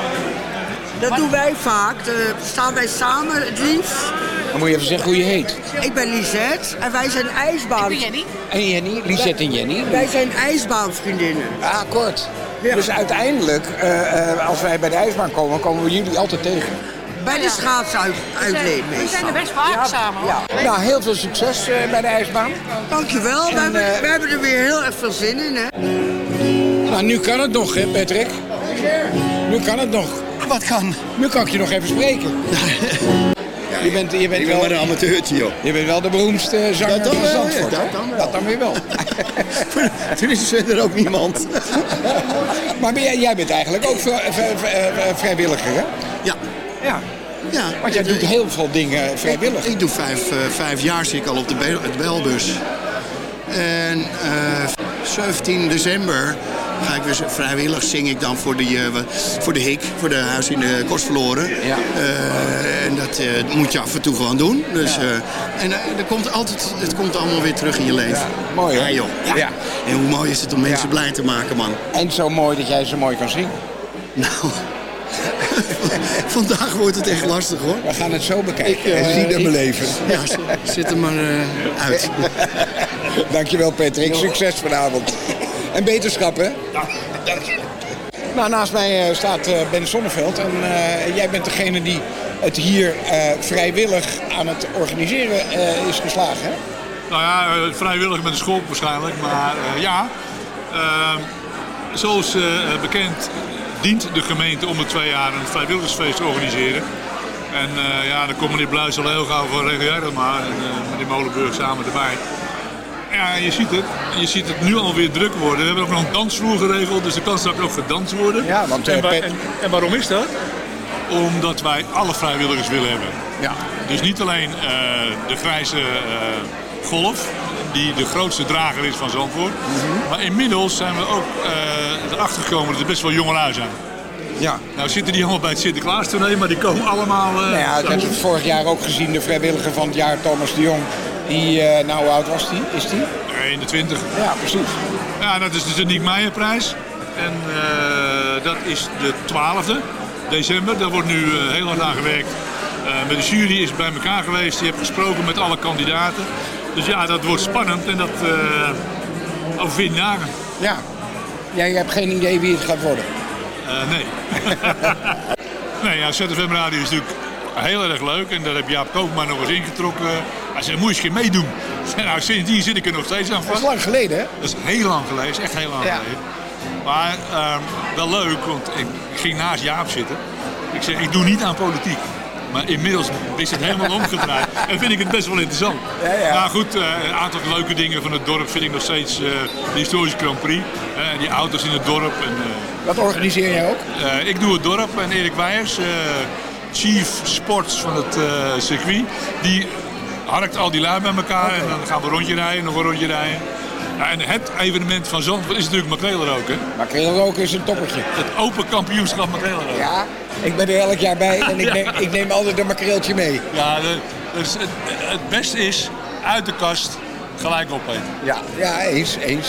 Dat doen wij vaak. Dan staan wij samen het liefst. Dan moet je even zeggen hoe je heet. Ik ben Lisette en wij zijn ijsbaan. Ik ben Jenny. En Jenny, Lisette en Jenny. Wij zijn ijsbaanvriendinnen. Ah, kort. Ja. Dus uiteindelijk, uh, uh, als wij bij de ijsbaan komen, komen we jullie altijd tegen. Bij de schaatsuitleen We zijn er best vaak ja. samen. Ja. Nou, heel veel succes uh, bij de ijsbaan. Dankjewel. En, we, hebben, we hebben er weer heel erg veel zin in, hè? Nou, nu kan het nog, hè, Patrick? Nu kan het nog. Wat kan? Nu kan ik je nog even spreken. Ja, je bent, je bent ik wel maar een amateurtje, joh. Je bent wel de beroemdste zanger dat dan van Zandvoort. Dat, dan wel. dat dan weer wel. Toen is er ook niemand. maar jij, jij bent eigenlijk ook vrijwilliger, hè? Ja. Ja. Ja, Want jij doet heel veel dingen vrijwillig. Ik, ik doe vijf, uh, vijf jaar zit ik al op de belbus. En uh, 17 december ga ik vrijwillig zing ik dan voor de, uh, voor de HIK, voor de Huis in de Kost Verloren. Ja. Uh, en dat uh, moet je af en toe gewoon doen. Dus, en er komt altijd, het komt allemaal weer terug in je leven. Ja. Mooi hoor. Ja, joh. Ja. En hoe mooi is het om mensen blij te maken, man. En zo mooi dat jij zo mooi kan zingen. Nou, Vandaag wordt het echt lastig hoor. We gaan het zo bekijken. Eh, en zien en ik- beleven. Ja, z- zet hem maar eh, uit. Dankjewel Patrick, succes vanavond. En beterschap hè? Nou, naast mij eh, staat eh, Ben Sonneveld en eh, jij bent degene die het hier vrijwillig aan het organiseren is geslagen. Hè? Nou ja, vrijwillig met de school waarschijnlijk. Maar ja, zoals bekend dient de gemeente om de twee jaar een vrijwilligersfeest te organiseren. En ja, dan komt meneer Bluis al heel gauw van jij dat maar. En meneer Molenburg samen erbij. Ja, je ziet het. Je ziet het nu alweer druk worden. We hebben ook nog een dansvloer geregeld, dus er kan straks ook gedanst worden. Ja, want, eh, en, en, en waarom is dat? Omdat wij alle vrijwilligers willen hebben. Ja. Dus niet alleen eh, de grijze eh, golf, die de grootste drager is van Zandvoort. Maar inmiddels zijn we ook erachter gekomen dat er best wel jongelui zijn. Ja. Nou zitten die allemaal bij het Sinterklaas tournee, maar die komen allemaal... Nou ja, ik heb het vorig jaar ook gezien, de vrijwilliger van het jaar Thomas de Jong. Die, eh, nou hoe oud was die? Is die? 21. Ja, precies. Ja, dat is dus de Niek Meijerprijs. En eh, dat is de 12e december. Daar wordt nu eh, heel hard aan gewerkt. Met de jury is bij elkaar geweest. Die heeft gesproken met alle kandidaten. Dus ja, dat wordt spannend. En dat over 14 dagen. Ja. Jij hebt geen idee wie het gaat worden? Nee. nee, ja, ZFM Radio is natuurlijk heel erg leuk. En daar heb Jaap Koopman nog eens ingetrokken. Hij zei, moet je eens meedoen. Nou, sindsdien zit ik er nog steeds aan vast. Dat is lang geleden, hè? Dat is heel lang geleden. Is echt heel lang Ja. geleden. Maar ehm, wel leuk, want ik, ging naast Jaap zitten. Ik zeg, ik doe niet aan politiek. Maar inmiddels is het helemaal omgedraaid. En vind ik het best wel interessant. Ja, ja. Nou goed, eh, een aantal leuke dingen van het dorp vind ik nog steeds eh, de historische Grand Prix. Eh, die auto's in het dorp. En, eh, Dat organiseer jij ook? eh, ik doe het dorp en Erik Weijers, eh, chief sports van het eh, circuit, die harkt al die lui bij elkaar en dan gaan we een rondje rijden, nog een rondje rijden. Ja, en het evenement van Zandvoort is natuurlijk makreelroken. Makreelroken is een toppertje. Het open kampioenschap makreelroken. Ja, ik ben er elk jaar bij en ik Ja. neem, ik neem altijd een makreeltje mee. Ja, dus het, het beste is uit de kast gelijk opeten. Ja, ja, eens, eens.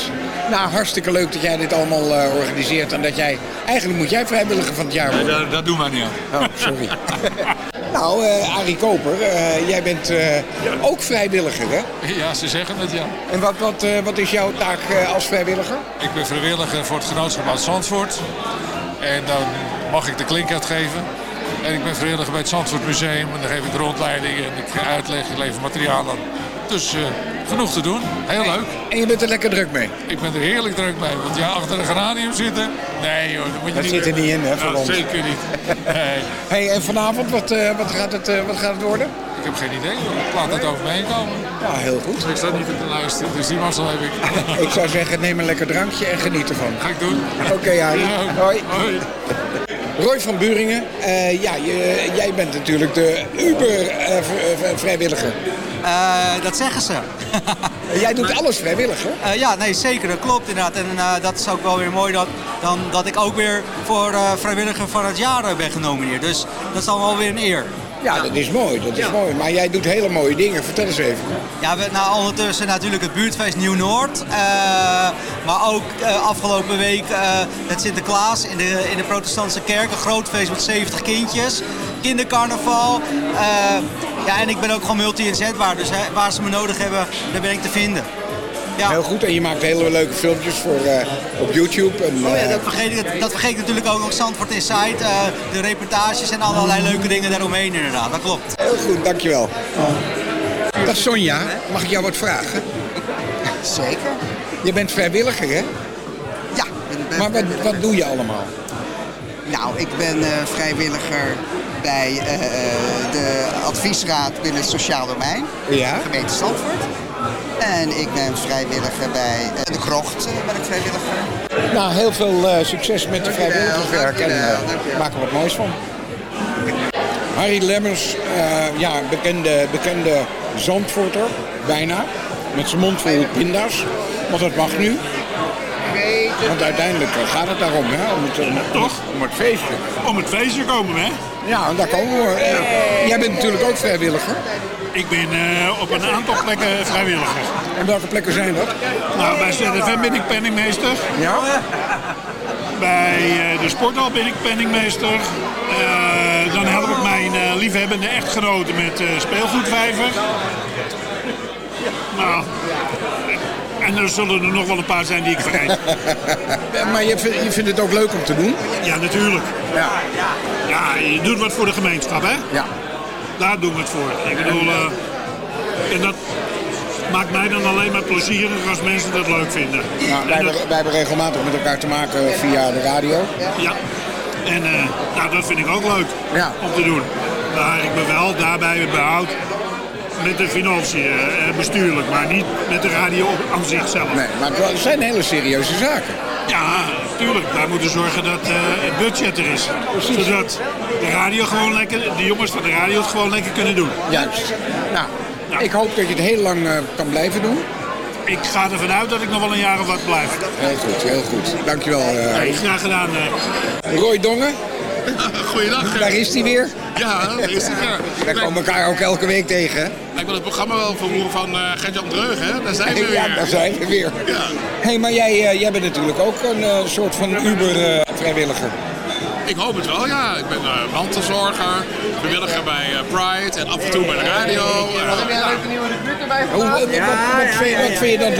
Nou, hartstikke leuk dat jij dit allemaal eh, organiseert en dat jij... Eigenlijk moet jij vrijwilliger van het jaar Nee, worden. dat, dat doen wij niet aan. Oh, sorry. nou, eh Arie Koper, eh, jij bent eh, ook vrijwilliger, hè? Ja, ze zeggen het ja. En wat, wat, wat is jouw taak als vrijwilliger? Ik ben vrijwilliger voor het genootschap uit Zandvoort. En dan mag ik de klink uitgeven. En ik ben vrijwilliger bij het Zandvoort Museum. En dan geef ik rondleidingen en ik uitleg, ik lever materiaal aan. Dus genoeg te doen. Heel leuk. En je bent er lekker druk mee? Ik ben er heerlijk druk mee. Want ja, achter een geranium zitten... Nee joh, dat moet je Dat niet zit er niet in, hè, voor Nou, ons. Zeker niet. Nee. Hey, en vanavond, wat, eh, wat, gaat het, eh, wat gaat het worden? Ik heb geen idee. joh. Ik laat het over me heen komen. Ja, heel goed. Ik sta niet op te luisteren, dus die mazzel heb ik. Ik zou zeggen, neem een lekker drankje en geniet ervan. Ga ik doen. Oké, Arie. Ja, Hoi. hoi. Roy van Buringen, eh, ja, je, jij bent natuurlijk de Uber-vrijwilliger. Eh, dat zeggen ze. jij doet alles vrijwillig, hè? Eh, ja, nee, zeker. Dat klopt inderdaad. En eh, dat is ook wel weer mooi dat, dan, dat ik ook weer voor eh, vrijwilliger van het jaar eh, ben genomineerd. Dus dat is dan wel weer een eer. Ja, dat is mooi, dat is mooi. Maar jij doet hele mooie dingen. Vertel eens even. Ja, we, nou, ondertussen natuurlijk het buurtfeest Nieuw-Noord. eh, maar ook eh, afgelopen week eh, het Sinterklaas in de, in de protestantse kerk. Een groot feest met 70 kindjes. Kindercarnaval. Ja, en ik ben ook gewoon multi-inzetbaar. Dus hè, waar ze me nodig hebben, daar ben ik te vinden. Ja. Heel goed. En je maakt hele leuke filmpjes voor, eh, op YouTube. En, Oh ja, eh, dat, vergeet ik, dat vergeet ik natuurlijk ook nog. Zandvoort Inside, eh, de reportages en allerlei leuke dingen daaromheen inderdaad. Dat klopt. Heel goed, dankjewel. Dag Sonja, mag ik jou wat vragen? Zeker. Je bent vrijwilliger, hè? Ja. Maar wat, wat doe je allemaal? Nou, ik ben eh, vrijwilliger bij eh, de adviesraad binnen het sociaal domein. Ja. Gemeente Zandvoort. En ik ben vrijwilliger bij eh, de Krocht, eh, ben ik vrijwilliger. Nou, heel veel eh, succes met de vrijwilligerswerk en eh, dankjewel. maak er wat moois van. Harry Lemmers, eh, ja, bekende, bekende Zandvoorter, bijna. Met zijn mond vol pinda's. Want dat mag nu. Want uiteindelijk eh, gaat het daarom, hè? Om het, om, om het, om het feestje. Om het feestje komen we, hè? Ja, en daar komen we. Eh, jij bent natuurlijk ook vrijwilliger. Ik ben eh, op een aantal plekken vrijwilliger. En welke plekken zijn dat? Nou, bij ZFM ben ik penningmeester. Ja? Bij de sporthal ben ik penningmeester. Dan help ik mijn liefhebbende echtgenoten met speelgoedvijver. Nou, en er zullen er nog wel een paar zijn die ik vergeet. maar je, vindt- je vindt het ook leuk om te doen? Ja, natuurlijk. Ja. Ja, je doet wat voor de gemeenschap, hè? Ja. Daar doen we het voor. Ik bedoel, eh, en dat maakt mij dan alleen maar plezierig als mensen dat leuk vinden. Ja, wij, dat- hebben, wij hebben regelmatig met elkaar te maken via de radio. Ja, en eh, nou, dat vind ik ook leuk om te doen. Maar ik ben wel daarbij behoud met de financiën, eh, bestuurlijk, maar niet met de radio aan zichzelf. Nee, maar het zijn hele serieuze zaken. Ja, tuurlijk. Wij moeten zorgen dat eh, het budget er is. Zodat de radio gewoon lekker, de jongens van de radio het gewoon lekker kunnen doen. Juist. Nou, ik hoop dat je het heel lang eh, kan blijven doen. Ik ga ervan uit dat ik nog wel een jaar of wat blijf. Heel goed, heel goed. Dankjewel. Nee, graag gedaan. Roy Dongen. Goeiedag. Daar is hij weer. Ja, daar is hij weer. We komen elkaar ook elke week tegen. hè? Ik wil het programma wel vermoeden van uh, Gert-Jan Dreugen, hè? Daar zijn we weer. Ja, daar zijn we weer. Ja. hey, maar jij, eh, jij bent natuurlijk ook een eh, soort van Uber-vrijwilliger. Ik hoop het wel, ja. Ik ben uh, mantelzorger, vrijwilliger bij uh, Pride en af en toe bij de radio. Uh, heb jij een leuke nieuwe recruit erbij Hoe, wat, wat, wat, vind, je- wat vind je dan?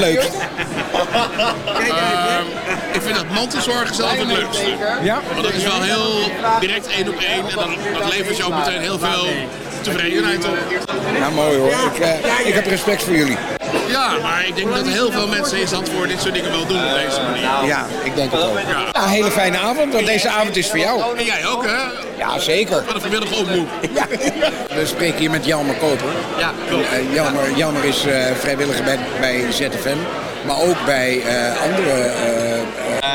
Ehm, ik vind dat mantelzorgen zelf het leukste. Ja? Want dat is wel heel direct één op één en dan, dat levert je ook meteen heel veel tevredenheid op. Ja, mooi hoor. Ik, eh, ik heb respect voor jullie. Ja, maar ik denk dat heel veel mensen in Zandvoort dit soort dingen wel doen op deze manier. Ja, ik denk het ook. Ja. Nou, hele fijne avond, want deze avond is voor jou. En jij ook, hè? Ja, zeker. Wat een vrijwillige oproep. Ja. We spreken hier met Jelmer Koper. Ja, klopt. Eh, Jelmer, Jelmer is eh, vrijwilliger bij, bij ZFM, maar ook bij eh, andere...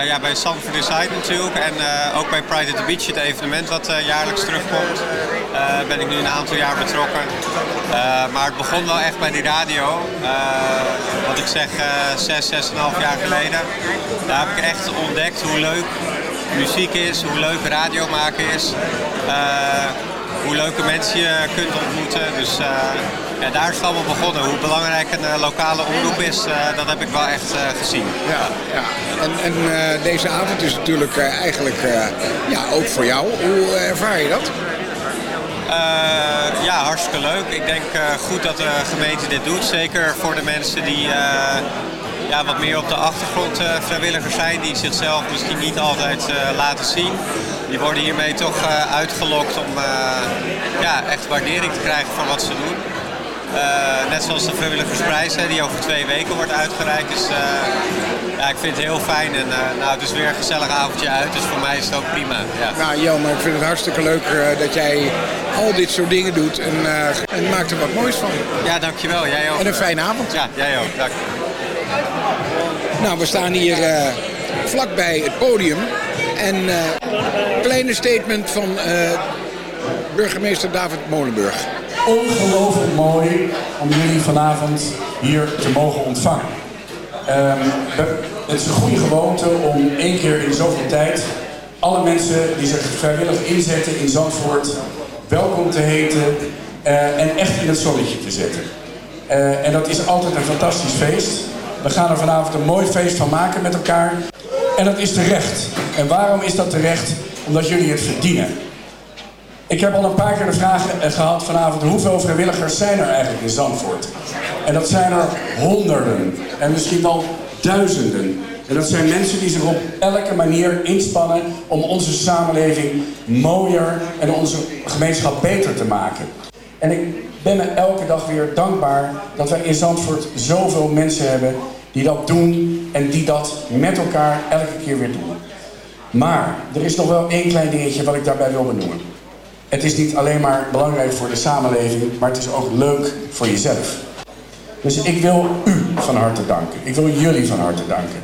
eh, ja, bij Sanford Inside natuurlijk en eh, ook bij Pride at the Beach, het evenement wat eh, jaarlijks terugkomt, ben ik nu een aantal jaar betrokken. Maar het begon wel echt bij die radio, wat ik zeg, zes, zes en half jaar geleden. Daar heb ik echt ontdekt hoe leuk muziek is, hoe leuk radio maken is. hoe leuke mensen je kunt ontmoeten. Dus ja, daar is het allemaal begonnen. Hoe belangrijk een eh, lokale omroep is, eh, dat heb ik wel echt eh, gezien. Ja, ja. En, en deze avond is natuurlijk eigenlijk ja, ook voor jou. Hoe ervaar je dat? Ja, hartstikke leuk. Ik denk goed dat de gemeente dit doet. Zeker voor de mensen die ja, wat meer op de achtergrond vrijwilligers zijn. Die zichzelf misschien niet altijd laten zien. Die worden hiermee toch uitgelokt om ja, echt waardering te krijgen van wat ze doen. Eh, net zoals de vrijwilligersprijs hè, die over twee weken wordt uitgereikt. Dus eh, ja, ik vind het heel fijn. En eh, nou, het is weer een gezellig avondje uit. Dus voor mij is het ook prima. Ja. Nou Jelmer, ik vind het hartstikke leuk dat jij al dit soort dingen doet en, en maakt er wat moois van. Ja, dankjewel. Jij ook. En een fijne avond. Ja, jij ook. Dank. Nou, we staan hier eh, vlakbij het podium. En eh kleine statement van burgemeester David Molenburg. Ongelooflijk mooi om jullie vanavond hier te mogen ontvangen. Ehm, het is een goede gewoonte om één keer in zoveel tijd alle mensen die zich vrijwillig inzetten in Zandvoort welkom te heten eh, en echt in het zonnetje te zetten. Eh, en dat is altijd een fantastisch feest. We gaan er vanavond een mooi feest van maken met elkaar. En dat is terecht. En waarom is dat terecht? Omdat jullie het verdienen. Ik heb al een paar keer de vraag eh, gehad vanavond: hoeveel vrijwilligers zijn er eigenlijk in Zandvoort? En dat zijn er honderden en misschien wel duizenden. En dat zijn mensen die zich op elke manier inspannen om onze samenleving mooier en onze gemeenschap beter te maken. En ik ben me elke dag weer dankbaar dat wij in Zandvoort zoveel mensen hebben die dat doen en die dat met elkaar elke keer weer doen. Maar er is nog wel één klein dingetje wat ik daarbij wil benoemen. Het is niet alleen maar belangrijk voor de samenleving, maar het is ook leuk voor jezelf. Dus ik wil u van harte danken. Ik wil jullie van harte danken.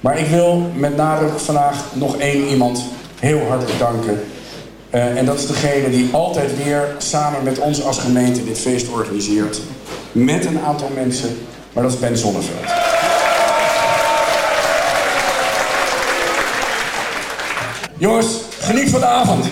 Maar ik wil met nadruk vandaag nog één iemand heel hartelijk danken. Eh, en dat is degene die altijd weer samen met ons als gemeente dit feest organiseert. Met een aantal mensen, maar dat is Ben Zonneveld. Jongens, geniet van de avond.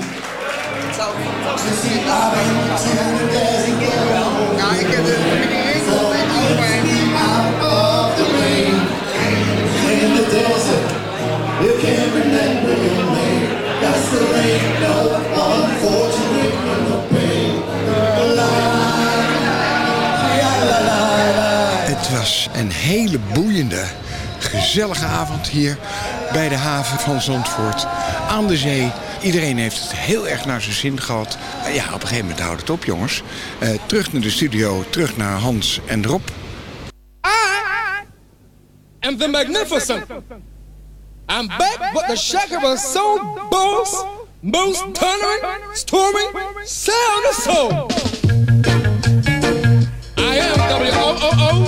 Het was een hele boeiende gezellige avond hier bij de haven van Zandvoort. Aan de zee. Iedereen heeft het heel erg naar zijn zin gehad. Eh, Ja, op een gegeven moment houdt het op, jongens. Eh, terug naar de studio, terug naar Hans en Rob. and the magnificent. I'm back, but the shaker was so boss, most thundering, storming, sound of soul. I am W-O-O-O,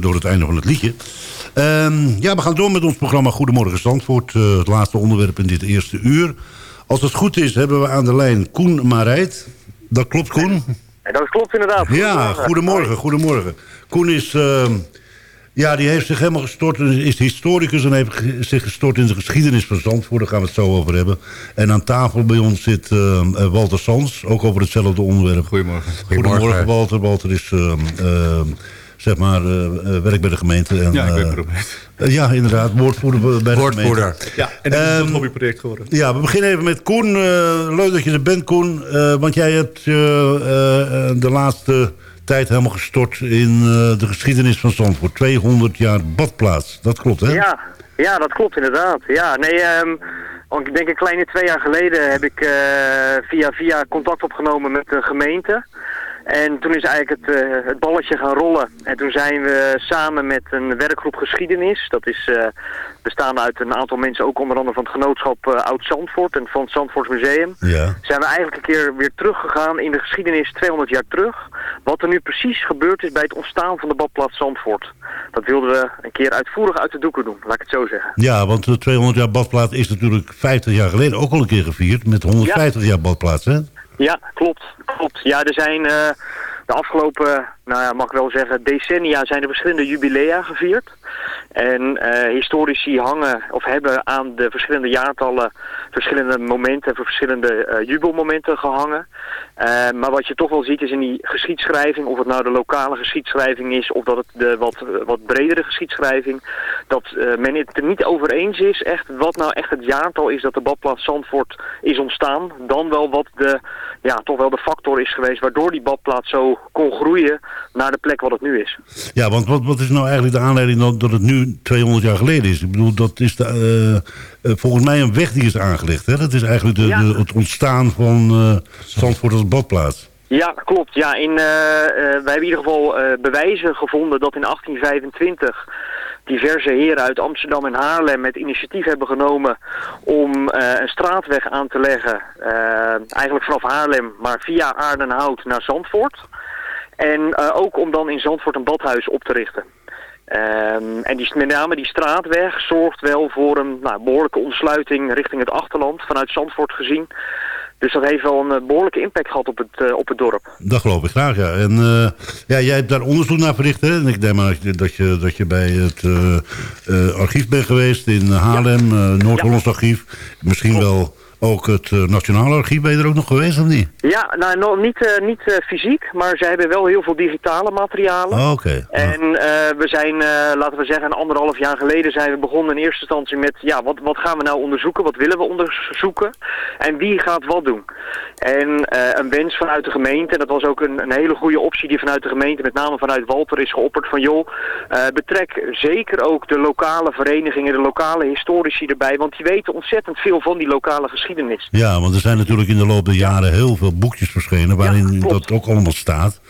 door het einde van het liedje. Ehm, ja, we gaan door met ons programma Goedemorgen Zandvoort. eh, het laatste onderwerp in dit eerste uur. Als het goed is, hebben we aan de lijn Koen Marijt. Dat klopt, Koen? En dat klopt inderdaad. Ja, goedemorgen, goedemorgen. Koen is... ehm, ja, die heeft zich helemaal gestort, is historicus en heeft zich gestort in de geschiedenis van Zandvoort. Daar gaan we het zo over hebben. En aan tafel bij ons zit ehm, eh, Walter Sans, ook over hetzelfde onderwerp. Goedemorgen. Goedemorgen, Walter. Walter is, ehm, ehm, zeg maar, eh, eh, werk bij de gemeente. En, Ja, ik ben eh, ja, inderdaad, woordvoerder bij de Woordvoerder. gemeente. Ja, en dit is Ehm, een hobbyproject geworden. Ja, we beginnen even met Koen. Eh, leuk dat je er bent, Koen. Eh, want jij hebt eh, eh, eh, de laatste tijd helemaal gestort in eh, de geschiedenis van Zandvoort. 200 jaar badplaats. Dat klopt, hè? Ja, ja, dat klopt inderdaad. Ja, nee, ehm, want ik denk een kleine twee jaar geleden heb ik eh, via via contact opgenomen met de gemeente. En toen is eigenlijk het, eh, het balletje gaan rollen. En toen zijn we samen met een werkgroep geschiedenis, dat is eh, bestaande uit een aantal mensen, ook onder andere van het genootschap eh, Oud-Zandvoort en van het Zandvoorts Museum, Ja. zijn we eigenlijk een keer weer teruggegaan in de geschiedenis 200 jaar terug. Wat er nu precies gebeurd is bij het ontstaan van de badplaats Zandvoort. Dat wilden we een keer uitvoerig uit de doeken doen, laat ik het zo zeggen. Ja, want de 200 jaar badplaats is natuurlijk 50 jaar geleden ook al een keer gevierd. Met 150 jaar badplaats, hè? Ja, klopt. klopt. Ja, er zijn eh, de afgelopen, nou ja, mag ik wel zeggen, decennia zijn er verschillende jubilea gevierd. En eh, historici hangen of hebben aan de verschillende jaartallen verschillende momenten, verschillende eh, jubelmomenten gehangen. Eh, maar wat je toch wel ziet is in die geschiedschrijving, of het nou de lokale geschiedschrijving is of dat het de wat, wat bredere geschiedschrijving, dat men het er niet over eens is echt wat nou echt het jaartal is dat de badplaats Zandvoort is ontstaan. Dan wel wat de, ja, toch wel de factor is geweest waardoor die badplaats zo kon groeien naar de plek wat het nu is. Ja, want wat, wat is nou eigenlijk de aanleiding dat het nu 200 jaar geleden is? Ik bedoel, dat is de, eh, eh, volgens mij een weg die is aangelegd, hè? Dat is eigenlijk de, Ja. de- het ontstaan van eh Zandvoort als badplaats. Ja, klopt. Ja, in, wij hebben in ieder geval bewijzen gevonden dat in 1825 diverse heren uit Amsterdam en Haarlem het initiatief hebben genomen om een straatweg aan te leggen. eigenlijk vanaf Haarlem, maar via Aardenhout naar Zandvoort. En ook om dan in Zandvoort een badhuis op te richten. Ehm, en die, met name die straatweg zorgt wel voor een nou, behoorlijke ontsluiting richting het achterland, vanuit Zandvoort gezien. Dus dat heeft wel een eh, behoorlijke impact gehad op het, eh, op het dorp. Dat geloof ik graag, ja. En eh, ja, jij hebt daar onderzoek naar verricht, hè? En ik denk maar dat je, dat je, bij het archief bent geweest in Haarlem, Noord-Hollands archief. Misschien wel ook het eh, Nationale Archief. Ben je er ook nog geweest of niet? Ja, nou nog niet, eh, niet eh, fysiek, maar ze hebben wel heel veel digitale materialen. Oh, Oké. En eh, we zijn, laten we zeggen, een anderhalf jaar geleden zijn we begonnen in eerste instantie met, ja, wat, wat gaan we nou onderzoeken? Wat willen we onderzoeken? En wie gaat wat doen? En een wens vanuit de gemeente, en dat was ook een, een hele goede optie die vanuit de gemeente, met name vanuit Walter, is geopperd van, joh, betrek zeker ook de lokale verenigingen, de lokale historici erbij, want die weten ontzettend veel van die lokale geschiedenis. Ja, want er zijn natuurlijk in de loop der jaren heel veel boekjes verschenen... waarin dat ook allemaal staat.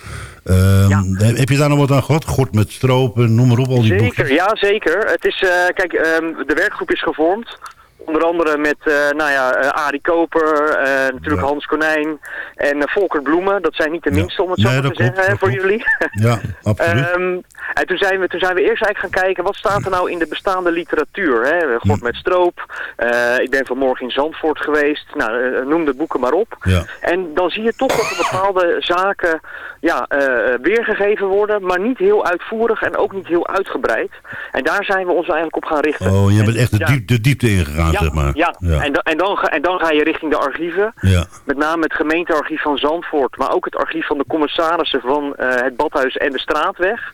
Ehm, Heb je daar nog wat aan gehad? Gort met stropen, noem maar op, al die boekjes. Zeker, ja zeker. Het is, eh, kijk, ehm, de werkgroep is gevormd. Onder andere met, eh, nou ja, eh, Arie Koper, eh, natuurlijk Hans Konijn en uh, Volker Bloemen. Dat zijn niet de minste, om het zo Nee, te zeggen, voor jullie. Ja, absoluut. Ehm, en toen zijn, we, toen zijn we eerst eigenlijk gaan kijken, wat staat er nou in de bestaande literatuur? Hè? God met stroop, ik ben vanmorgen in Zandvoort geweest, nou, noem de boeken maar op. Ja. En dan zie je toch dat er bepaalde zaken ja, weergegeven worden, maar niet heel uitvoerig en ook niet heel uitgebreid. En daar zijn we ons eigenlijk op gaan richten. Oh, je bent echt de, diep, de diepte ingegaan, Ja, zeg maar. ja. En, dan, en, dan ga, en dan ga je richting de archieven. Ja. Met name het gemeentearchief van Zandvoort, maar ook het archief van de commissarissen van eh, het Badhuis en de Straatweg.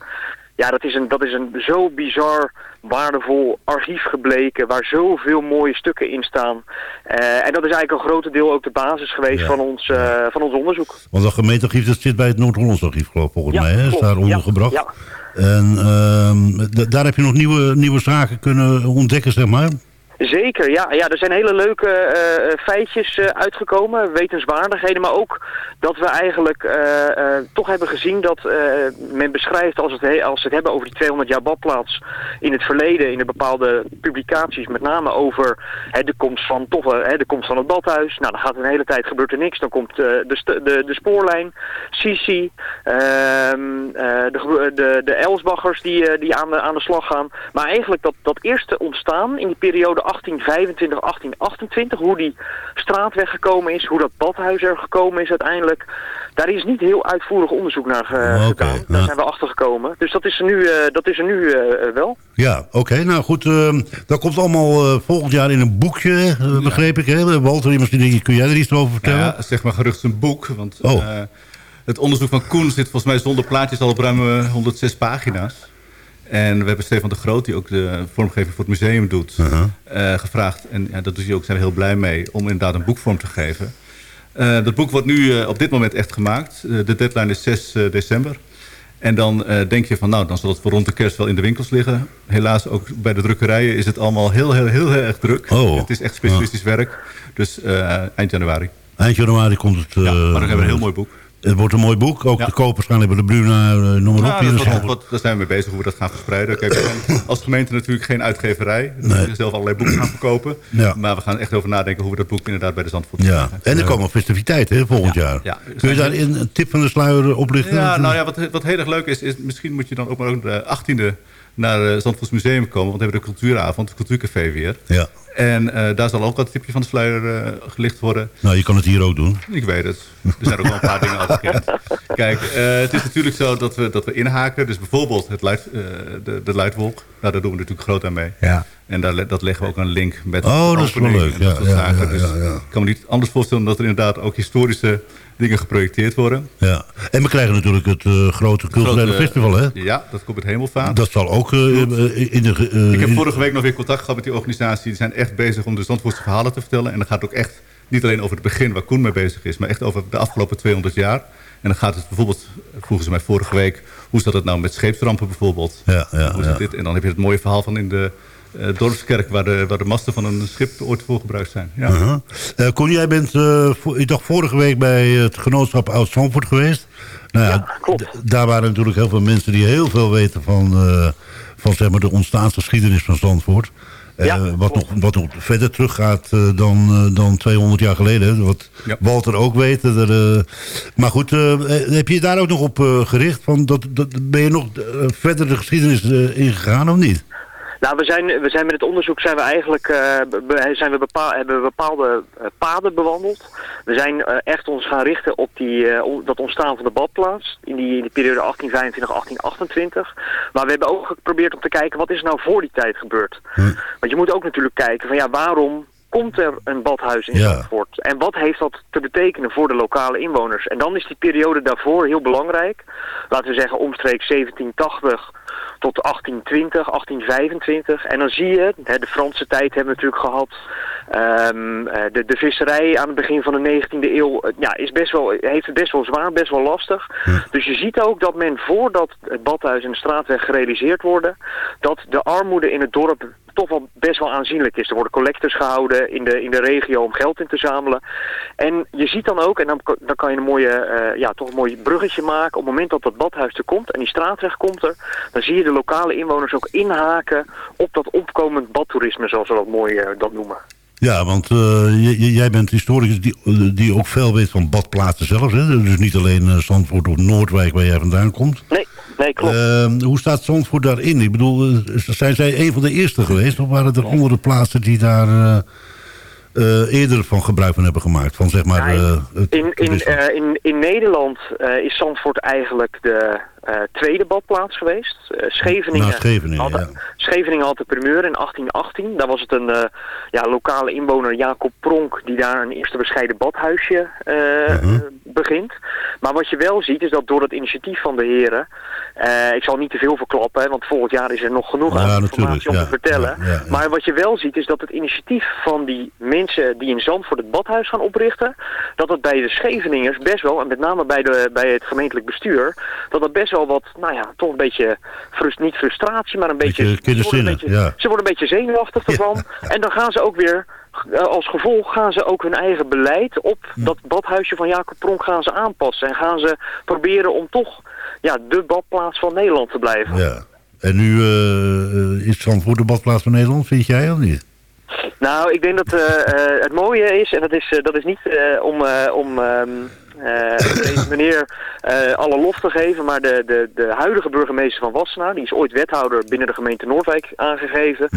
Ja, dat is, een, dat is een zo bizar waardevol archief gebleken, waar zoveel mooie stukken in staan. Eh, en dat is eigenlijk een grote deel ook de basis geweest van, ons, eh, van ons onderzoek. Want dat gemeentearchief dat zit bij het Noord-Hollands archief, geloof ik, volgens Ja, mij. Hè? Is daar ondergebracht. ja. En ehm, daar heb je nog nieuwe, nieuwe zaken kunnen ontdekken, zeg maar. Zeker, ja. ja. Er zijn hele leuke eh, feitjes eh, uitgekomen, wetenswaardigheden, maar ook dat we eigenlijk eh, eh, toch hebben gezien dat eh, men beschrijft als, het het hebben over die 200 jaar badplaats in het verleden, in de bepaalde publicaties, met name over de komst van toch, eh, de komst van het badhuis. Nou, dan gaat een hele tijd gebeurt er niks. Dan komt eh, de, de, de spoorlijn, Sisi, ehm, eh, de, de, de Elsbaggers die, eh, die aan, de, aan de slag gaan. Maar eigenlijk dat, dat eerste ontstaan in die periode 1825, 1828, hoe die straatweg gekomen is, hoe dat badhuis er gekomen is uiteindelijk. Daar is niet heel uitvoerig onderzoek naar ge- gedaan. Daar zijn we achter gekomen. Dus dat is er nu, eh, dat is er nu eh, wel. Ja, oké. nou goed, ehm, dat komt allemaal eh, volgend jaar in een boekje, eh, begreep ik. Hè? Walter, misschien kun jij er iets over vertellen? Ja, zeg maar gerucht een boek. Want Oh. eh, het onderzoek van Koen zit volgens mij zonder plaatjes al op ruim eh, 106 pagina's. En we hebben Stefan de Groot, die ook de vormgeving voor het museum doet, eh, gevraagd. En ja, dat doet hij ook, zijn we heel blij mee, om inderdaad een boek vorm te geven. Eh, dat boek wordt nu eh, op dit moment echt gemaakt. De deadline is 6 eh, december. En dan denk je van, nou, dan zal het voor rond de kerst wel in de winkels liggen. Helaas, ook bij de drukkerijen is het allemaal heel, heel, heel, heel erg druk. Oh. Het is echt specialistisch werk. Dus eind januari. Eind januari komt het... Ja, maar dan hebben we een heel mooi boek. Het wordt een mooi boek. Ook Ja. te koop waarschijnlijk bij de Bruna, eh, noem maar op. Hier in dat wat- wat- daar zijn we mee bezig hoe we dat gaan verspreiden. Kijk, we zijn als gemeente natuurlijk geen uitgeverij. We Nee. moeten zelf allerlei boeken gaan verkopen. Ja. Maar we gaan echt over nadenken hoe we dat boek inderdaad bij de Zandvoort Ja, en er komen festiviteiten hè, volgend jaar. ja. Kun je daar een tip van de sluier oplichten? Ja, nou ja, wat, wat heel erg leuk is, is misschien moet je dan ook maar ook de 18e naar het Zandvoorts Museum komen. Want we hebben de cultuuravond, het cultuurcafé weer. Ja. En eh, daar zal ook wat tipje van de sluier eh, gelicht worden. Nou, je kan het hier ook doen. Ik weet het. Er zijn ook wel een paar dingen al bekend. Kijk, eh, het is natuurlijk zo dat we, dat we inhaken. Dus bijvoorbeeld het luid, eh, de, de luidwolk. Nou, daar doen we natuurlijk groot aan mee. Ja. En daar, dat leggen we ook een link met Oh, dat is wel leuk. dat Ja, Dus ik kan me niet anders voorstellen dan dat er inderdaad ook historische dingen geprojecteerd worden. Ja. En we krijgen natuurlijk het eh, grote culturele Grote, festival, hè? Ja, dat komt met hemelvaart. Dat zal ook eh, in de... eh, ik heb vorige week nog weer contact gehad met die organisatie. Die zijn echt bezig om de Zandvoortse verhalen te vertellen. En dan gaat het ook echt niet alleen over het begin waar Koen mee bezig is... maar echt over de afgelopen 200 jaar. En dan gaat het bijvoorbeeld, vroegen ze mij vorige week... hoe zat het nou met scheepsrampen bijvoorbeeld? Ja, ja, hoe ja. zit dit? En dan heb je het mooie verhaal van in de eh, dorpskerk waar de, waar de masten van een schip ooit voor gebruikt zijn. Ja. Eh, Koen, jij bent, eh, ik dacht vorige week bij het genootschap Oud-Zandvoort geweest. Nou ja, d- daar waren natuurlijk heel veel mensen die heel veel weten van, eh, van zeg maar, de ontstaansgeschiedenis van Zandvoort. Eh, wat, nog, wat nog verder teruggaat eh, dan, eh, dan 200 jaar geleden. Wat Walter ook weet. eh, er, eh, maar goed, eh, eh, heb je je daar ook nog op eh, gericht? Van dat, dat, ben je nog eh, verder de geschiedenis eh, ingegaan of niet? Nou, we zijn, we zijn met het onderzoek zijn we eigenlijk eh, zijn we bepaal, hebben we bepaalde eh, paden bewandeld. We zijn eh, echt ons gaan richten op die, dat ontstaan van de badplaats in die, in die periode 1825-1828. Maar we hebben ook geprobeerd om te kijken wat is er nou voor die tijd gebeurd. Want je moet ook natuurlijk kijken van ja, waarom komt er een badhuis in Ja. Zandvoort? En wat heeft dat te betekenen voor de lokale inwoners? En dan is die periode daarvoor heel belangrijk. Laten we zeggen omstreeks 1780 tot 1820, 1825. En dan zie je, hè, de Franse tijd hebben we natuurlijk gehad. Ehm, eh, de, de visserij aan het begin van de 19e eeuw eh, ja, is best wel, heeft het best wel zwaar, best wel lastig. Dus je ziet ook dat men voordat het badhuis en de straatweg gerealiseerd worden, dat de armoede in het dorp toch wel best wel aanzienlijk is. Er worden collectors gehouden in de, in de regio om geld in te zamelen. En je ziet dan ook, en dan, kan- dan kan je een mooie, eh, ja, toch een mooi bruggetje maken. Op het moment dat dat badhuis er komt en die straatweg komt er, dan zie je de lokale inwoners ook inhaken op dat opkomend badtoerisme, zoals we dat mooi dat noemen. Ja, want eh, jij bent historicus die, die ook veel weet van badplaatsen zelf. Hè? Dus niet alleen eh, Zandvoort of Noordwijk waar jij vandaan komt. Nee, nee, klopt. Ehm, hoe staat Zandvoort daarin? Ik bedoel, eh, zijn zij een van de eerste geweest? Of waren er andere plaatsen die daar eerder van gebruik van hebben gemaakt? Van zeg maar... het In, in, in, in Nederland is Zandvoort eigenlijk de eh, tweede badplaats geweest. Eh, Scheveningen, Na Scheveningen, had, Scheveningen had de primeur in 1818. Daar was het een eh, ja, lokale inwoner, Jacob Pronk, die daar een eerste bescheiden badhuisje Mhm. begint. Maar wat je wel ziet is dat door het initiatief van de heren, ik zal niet te veel verklappen, hè, want volgend jaar is er nog genoeg Ja, informatie om ja, te vertellen. ja, ja, ja. Maar wat je wel ziet is dat het initiatief van die mensen die in Zandvoort het badhuis gaan oprichten, dat het bij de Scheveningers best wel, en met name bij, de, bij het gemeentelijk bestuur, dat het best wel wat, nou ja, toch een beetje, frust, niet frustratie, maar een beetje... Ze, worden een ja. beetje ze worden een beetje zenuwachtig ervan. En dan gaan ze ook weer, eh, als gevolg gaan ze ook hun eigen beleid op dat badhuisje van Jacob Pronk gaan ze aanpassen. En gaan ze proberen om toch ja, de badplaats van Nederland te blijven. Ja. En nu eh, is Zandvoort de badplaats van Nederland, vind jij of niet? Nou, ik denk dat het mooie is, en dat is, dat is niet om, om ehm, eh, deze meneer eh, alle lof te geven, maar de, de, de huidige burgemeester van Wassenaar, die is ooit wethouder binnen de gemeente Noordwijk aangegeven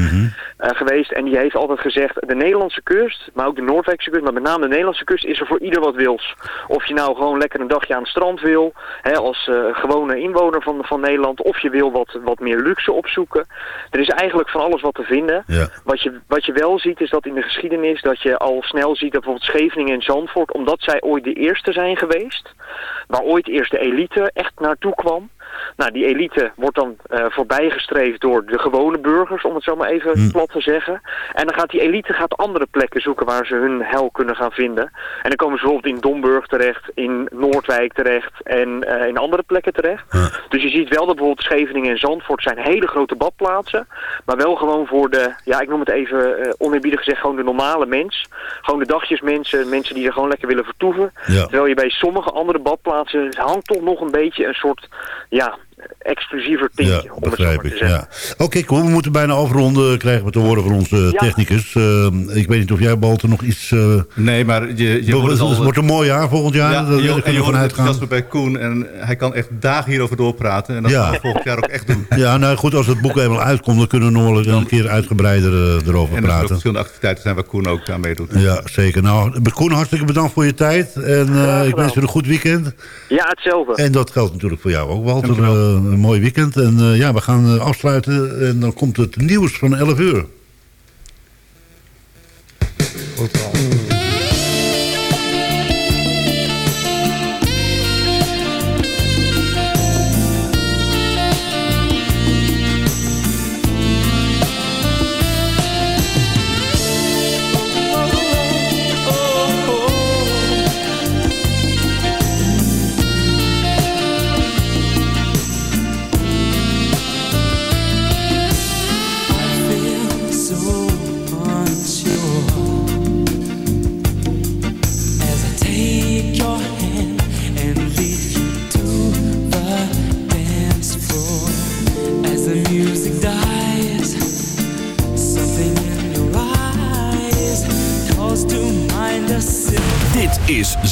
eh, geweest. En die heeft altijd gezegd, de Nederlandse kust, maar ook de Noordwijkse kust, maar met name de Nederlandse kust, is er voor ieder wat wils. Of je nou gewoon lekker een dagje aan het strand wil, hè, als gewone inwoner van, van Nederland, of je wil wat, wat meer luxe opzoeken. Er is eigenlijk van alles wat te vinden. Ja. Wat je, wat je wel ziet is dat in de geschiedenis dat je al snel ziet dat bijvoorbeeld Scheveningen en Zandvoort, omdat zij ooit de eerste zijn geweest, waar ooit eerst de elite echt naartoe kwam. Nou, die elite wordt dan eh, voorbijgestreefd door de gewone burgers, om het zo maar even plat te zeggen. En dan gaat die elite gaat andere plekken zoeken waar ze hun hel kunnen gaan vinden. En dan komen ze bijvoorbeeld in Domburg terecht, in Noordwijk terecht en eh, in andere plekken terecht. Dus je ziet wel dat bijvoorbeeld Scheveningen en Zandvoort zijn hele grote badplaatsen. Maar wel gewoon voor de, ja ik noem het even eh oneerbiedig gezegd, gewoon de normale mens. Gewoon de dagjesmensen, mensen die er gewoon lekker willen vertoeven. Ja. Terwijl je bij sommige andere badplaatsen hangt toch nog een beetje een soort, ja, exclusiever tintje. Ja, om het zo maar begrijp ik. Ja. Oké, cool. We moeten bijna afronden, krijgen we te horen van onze Ja. technicus. Eh, ik weet niet of jij, Balter, nog iets... eh, Nee, maar je, je het, wordt een mooi jaar volgend jaar. Ja, je, en kunnen je we hoort vanuit enthousiasme bij Koen en hij kan echt dagen hierover doorpraten. En dat Ja. gaan we volgend jaar ook echt doen. Ja, nou goed, als het boek eenmaal uitkomt, dan kunnen we nog wel een keer uitgebreider eh, erover En er zullen ook praten. verschillende activiteiten zijn waar Koen ook aan meedoet. Ja, zeker. Nou, Koen, hartstikke bedankt voor je tijd. En eh, ik wens je een goed weekend. Ja, hetzelfde. En dat geldt natuurlijk voor jou ook, Walter. Eh, een mooi weekend. En eh, ja, we gaan eh, afsluiten. En dan komt het nieuws van 11 uur.